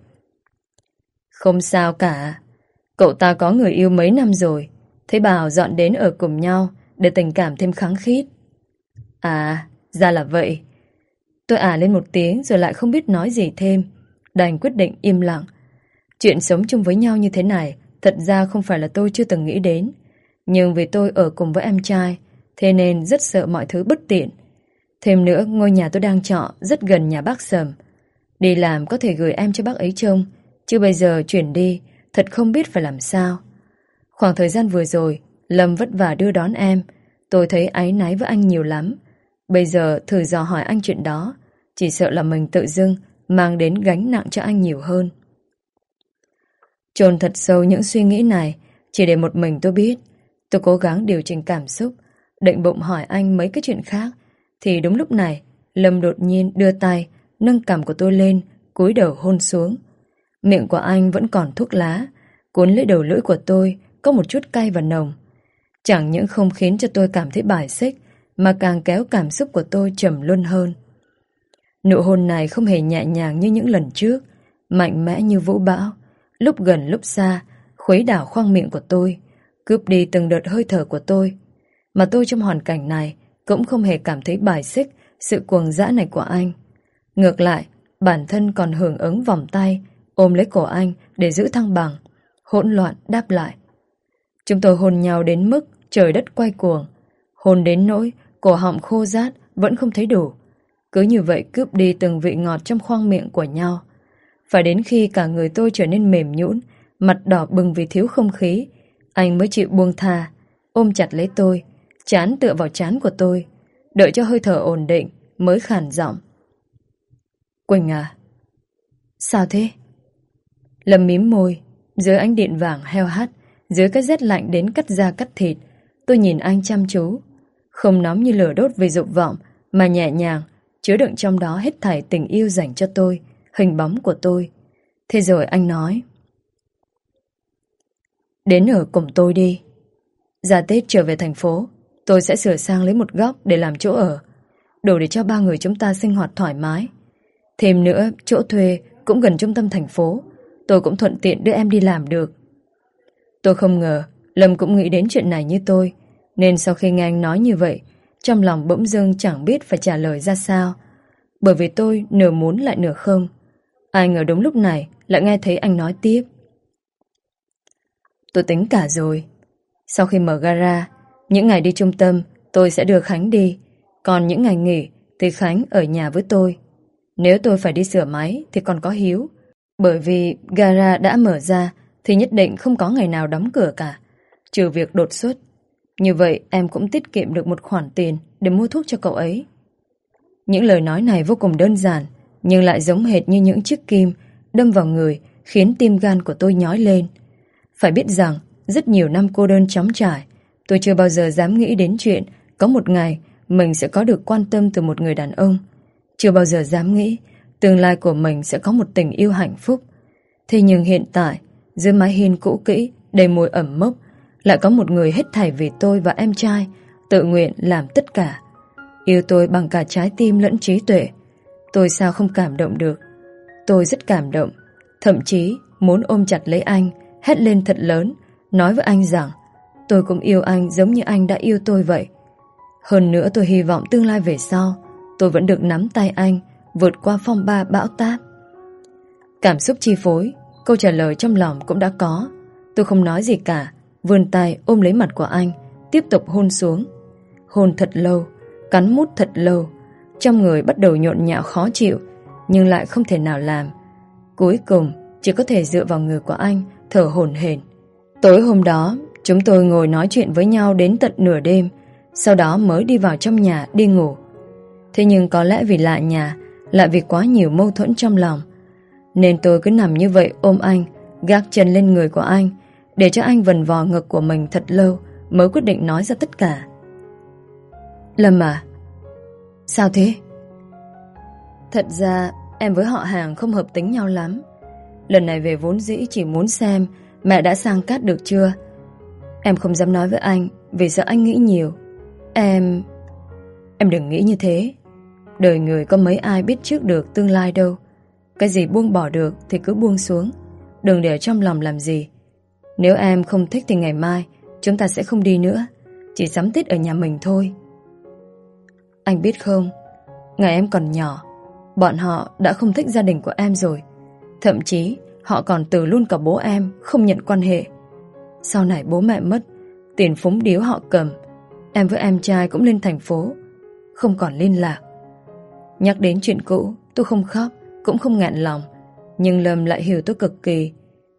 Không sao cả. Cậu ta có người yêu mấy năm rồi. Thấy bảo dọn đến ở cùng nhau để tình cảm thêm kháng khít. À, ra là vậy. Tôi à lên một tiếng rồi lại không biết nói gì thêm. Đành quyết định im lặng. Chuyện sống chung với nhau như thế này thật ra không phải là tôi chưa từng nghĩ đến. Nhưng vì tôi ở cùng với em trai thế nên rất sợ mọi thứ bất tiện. Thêm nữa, ngôi nhà tôi đang trọ rất gần nhà bác Sầm. Đi làm có thể gửi em cho bác ấy trông, chứ bây giờ chuyển đi, thật không biết phải làm sao. Khoảng thời gian vừa rồi, Lâm vất vả đưa đón em, tôi thấy áy náy với anh nhiều lắm. Bây giờ thử dò hỏi anh chuyện đó, chỉ sợ là mình tự dưng mang đến gánh nặng cho anh nhiều hơn. Trồn thật sâu những suy nghĩ này, chỉ để một mình tôi biết. Tôi cố gắng điều chỉnh cảm xúc, định bụng hỏi anh mấy cái chuyện khác, thì đúng lúc này, Lâm đột nhiên đưa tay, nâng cằm của tôi lên, cúi đầu hôn xuống. Miệng của anh vẫn còn thuốc lá, cuốn lấy đầu lưỡi của tôi, có một chút cay và nồng. Chẳng những không khiến cho tôi cảm thấy bài xích, mà càng kéo cảm xúc của tôi trầm luân hơn. Nụ hôn này không hề nhẹ nhàng như những lần trước, mạnh mẽ như vũ bão, lúc gần lúc xa, khuấy đảo khoang miệng của tôi, cướp đi từng đợt hơi thở của tôi. Mà tôi trong hoàn cảnh này cũng không hề cảm thấy bài xích sự cuồng dã này của anh. Ngược lại, bản thân còn hưởng ứng vòng tay, ôm lấy cổ anh để giữ thăng bằng, hỗn loạn đáp lại. Chúng tôi hôn nhau đến mức trời đất quay cuồng, hôn đến nỗi cổ họng khô rát vẫn không thấy đủ. Cứ như vậy cướp đi từng vị ngọt trong khoang miệng của nhau. Phải đến khi cả người tôi trở nên mềm nhũn, mặt đỏ bừng vì thiếu không khí, anh mới chịu buông tha, ôm chặt lấy tôi, chán tựa vào chán của tôi, đợi cho hơi thở ổn định mới khản giọng. Quỳnh à? Sao thế? Lâm mím môi, dưới ánh điện vàng heo hắt, dưới cái rét lạnh đến cắt da cắt thịt, tôi nhìn anh chăm chú. Không nóng như lửa đốt về dục vọng, mà nhẹ nhàng, chứa đựng trong đó hết thảy tình yêu dành cho tôi, hình bóng của tôi. Thế rồi anh nói. Đến ở cùng tôi đi. Ra Tết trở về thành phố, tôi sẽ sửa sang lấy một góc để làm chỗ ở, đủ để cho ba người chúng ta sinh hoạt thoải mái. Thêm nữa, chỗ thuê cũng gần trung tâm thành phố, tôi cũng thuận tiện đưa em đi làm được. Tôi không ngờ Lâm cũng nghĩ đến chuyện này như tôi, nên sau khi nghe anh nói như vậy, trong lòng bỗng dưng chẳng biết phải trả lời ra sao. Bởi vì tôi nửa muốn lại nửa không. Ai ngờ đúng lúc này lại nghe thấy anh nói tiếp. Tôi tính cả rồi. Sau khi mở gara, những ngày đi trung tâm, tôi sẽ đưa Khánh đi. Còn những ngày nghỉ thì Khánh ở nhà với tôi. Nếu tôi phải đi sửa máy thì còn có Hiếu. Bởi vì gara đã mở ra thì nhất định không có ngày nào đóng cửa cả. Trừ việc đột xuất. Như vậy em cũng tiết kiệm được một khoản tiền để mua thuốc cho cậu ấy. Những lời nói này vô cùng đơn giản, nhưng lại giống hệt như những chiếc kim đâm vào người, khiến tim gan của tôi nhói lên. Phải biết rằng, rất nhiều năm cô đơn chóng trải tôi chưa bao giờ dám nghĩ đến chuyện có một ngày mình sẽ có được quan tâm từ một người đàn ông. Chưa bao giờ dám nghĩ tương lai của mình sẽ có một tình yêu hạnh phúc. Thế nhưng hiện tại dưới mái hiên cũ kỹ đầy mùi ẩm mốc lại có một người hết thảy vì tôi và em trai tự nguyện làm tất cả. Yêu tôi bằng cả trái tim lẫn trí tuệ. Tôi sao không cảm động được? Tôi rất cảm động. Thậm chí muốn ôm chặt lấy anh, hét lên thật lớn, nói với anh rằng tôi cũng yêu anh giống như anh đã yêu tôi vậy. Hơn nữa tôi hy vọng tương lai về sau, tôi vẫn được nắm tay anh, vượt qua phong ba bão táp. Cảm xúc chi phối, câu trả lời trong lòng cũng đã có. Tôi không nói gì cả, vươn tay ôm lấy mặt của anh, tiếp tục hôn xuống. Hôn thật lâu, cắn mút thật lâu, trong người bắt đầu nhộn nhạo khó chịu, nhưng lại không thể nào làm. Cuối cùng, chỉ có thể dựa vào người của anh, thở hổn hển. Tối hôm đó, chúng tôi ngồi nói chuyện với nhau đến tận nửa đêm, sau đó mới đi vào trong nhà đi ngủ. Thế nhưng có lẽ vì lạ nhà, lại vì quá nhiều mâu thuẫn trong lòng, nên tôi cứ nằm như vậy ôm anh, gác chân lên người của anh, để cho anh vần vò ngực của mình thật lâu mới quyết định nói ra tất cả. Lâm à, sao thế? Thật ra em với họ hàng không hợp tính nhau lắm. Lần này về vốn dĩ chỉ muốn xem mẹ đã sang cát được chưa. Em không dám nói với anh vì sợ anh nghĩ nhiều. Em... Em đừng nghĩ như thế. Đời người có mấy ai biết trước được tương lai đâu. Cái gì buông bỏ được thì cứ buông xuống. Đừng để trong lòng làm gì. Nếu em không thích thì ngày mai chúng ta sẽ không đi nữa. Chỉ sắm tết ở nhà mình thôi. Anh biết không, ngày em còn nhỏ, bọn họ đã không thích gia đình của em rồi. Thậm chí họ còn từ luôn cả bố em không nhận quan hệ. Sau này bố mẹ mất, tiền phúng điếu họ cầm, em với em trai cũng lên thành phố, không còn liên lạc. Nhắc đến chuyện cũ, tôi không khóc, cũng không ngạn lòng, nhưng Lâm lại hiểu tôi cực kỳ.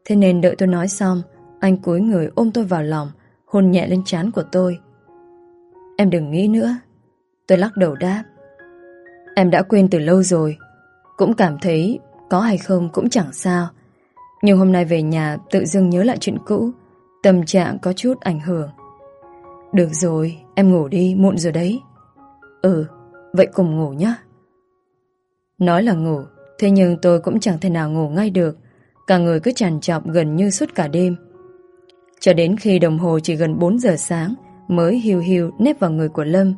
Thế nên đợi tôi nói xong, anh cúi người ôm tôi vào lòng, hôn nhẹ lên trán của tôi. Em đừng nghĩ nữa. Tôi lắc đầu đáp. Em đã quên từ lâu rồi, cũng cảm thấy có hay không cũng chẳng sao. Nhưng hôm nay về nhà tự dưng nhớ lại chuyện cũ, tâm trạng có chút ảnh hưởng. Được rồi, em ngủ đi, muộn rồi đấy. Ừ, vậy cùng ngủ nhé. Nói là ngủ, thế nhưng tôi cũng chẳng thể nào ngủ ngay được. Cả người cứ tràn trọc gần như suốt cả đêm. Cho đến khi đồng hồ chỉ gần 4 giờ sáng mới hiu hiu nếp vào người của Lâm.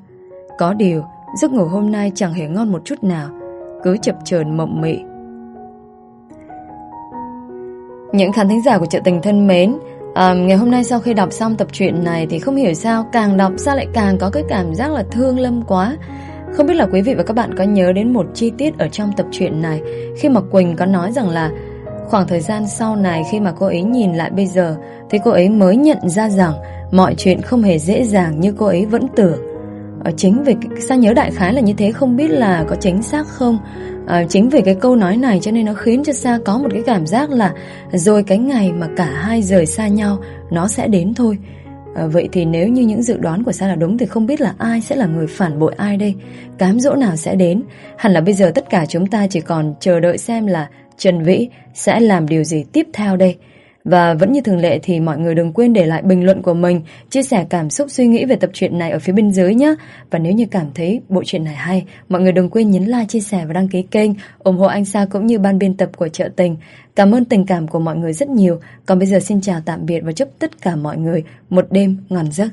Có điều, giấc ngủ hôm nay chẳng hề ngon một chút nào, cứ chập chờn mộng mị. Những khán thính giả của chợ tình thân mến, à, ngày hôm nay sau khi đọc xong tập truyện này thì không hiểu sao càng đọc ra lại càng có cái cảm giác là thương Lâm quá. Không biết là quý vị và các bạn có nhớ đến một chi tiết ở trong tập truyện này khi mà Quỳnh có nói rằng là khoảng thời gian sau này khi mà cô ấy nhìn lại bây giờ thì cô ấy mới nhận ra rằng mọi chuyện không hề dễ dàng như cô ấy vẫn tưởng. Ở chính vì sao nhớ đại khái là như thế không biết là có chính xác không à, Chính vì cái câu nói này cho nên nó khiến cho Sa có một cái cảm giác là Rồi cái ngày mà cả hai rời xa nhau Nó sẽ đến thôi. À, Vậy thì nếu như những dự đoán của Sa là đúng Thì không biết là ai sẽ là người phản bội ai đây? Cám dỗ nào sẽ đến? Hẳn là bây giờ tất cả chúng ta chỉ còn chờ đợi xem là Trần Vĩ sẽ làm điều gì tiếp theo đây và vẫn như thường lệ thì mọi người đừng quên để lại bình luận của mình, chia sẻ cảm xúc suy nghĩ về tập truyện này ở phía bên dưới nhé. Và nếu như cảm thấy bộ truyện này hay, mọi người đừng quên nhấn like, chia sẻ và đăng ký kênh, ủng hộ anh Sa cũng như ban biên tập của Trợ Tình. Cảm ơn tình cảm của mọi người rất nhiều. Còn bây giờ xin chào tạm biệt và chúc tất cả mọi người một đêm ngon giấc.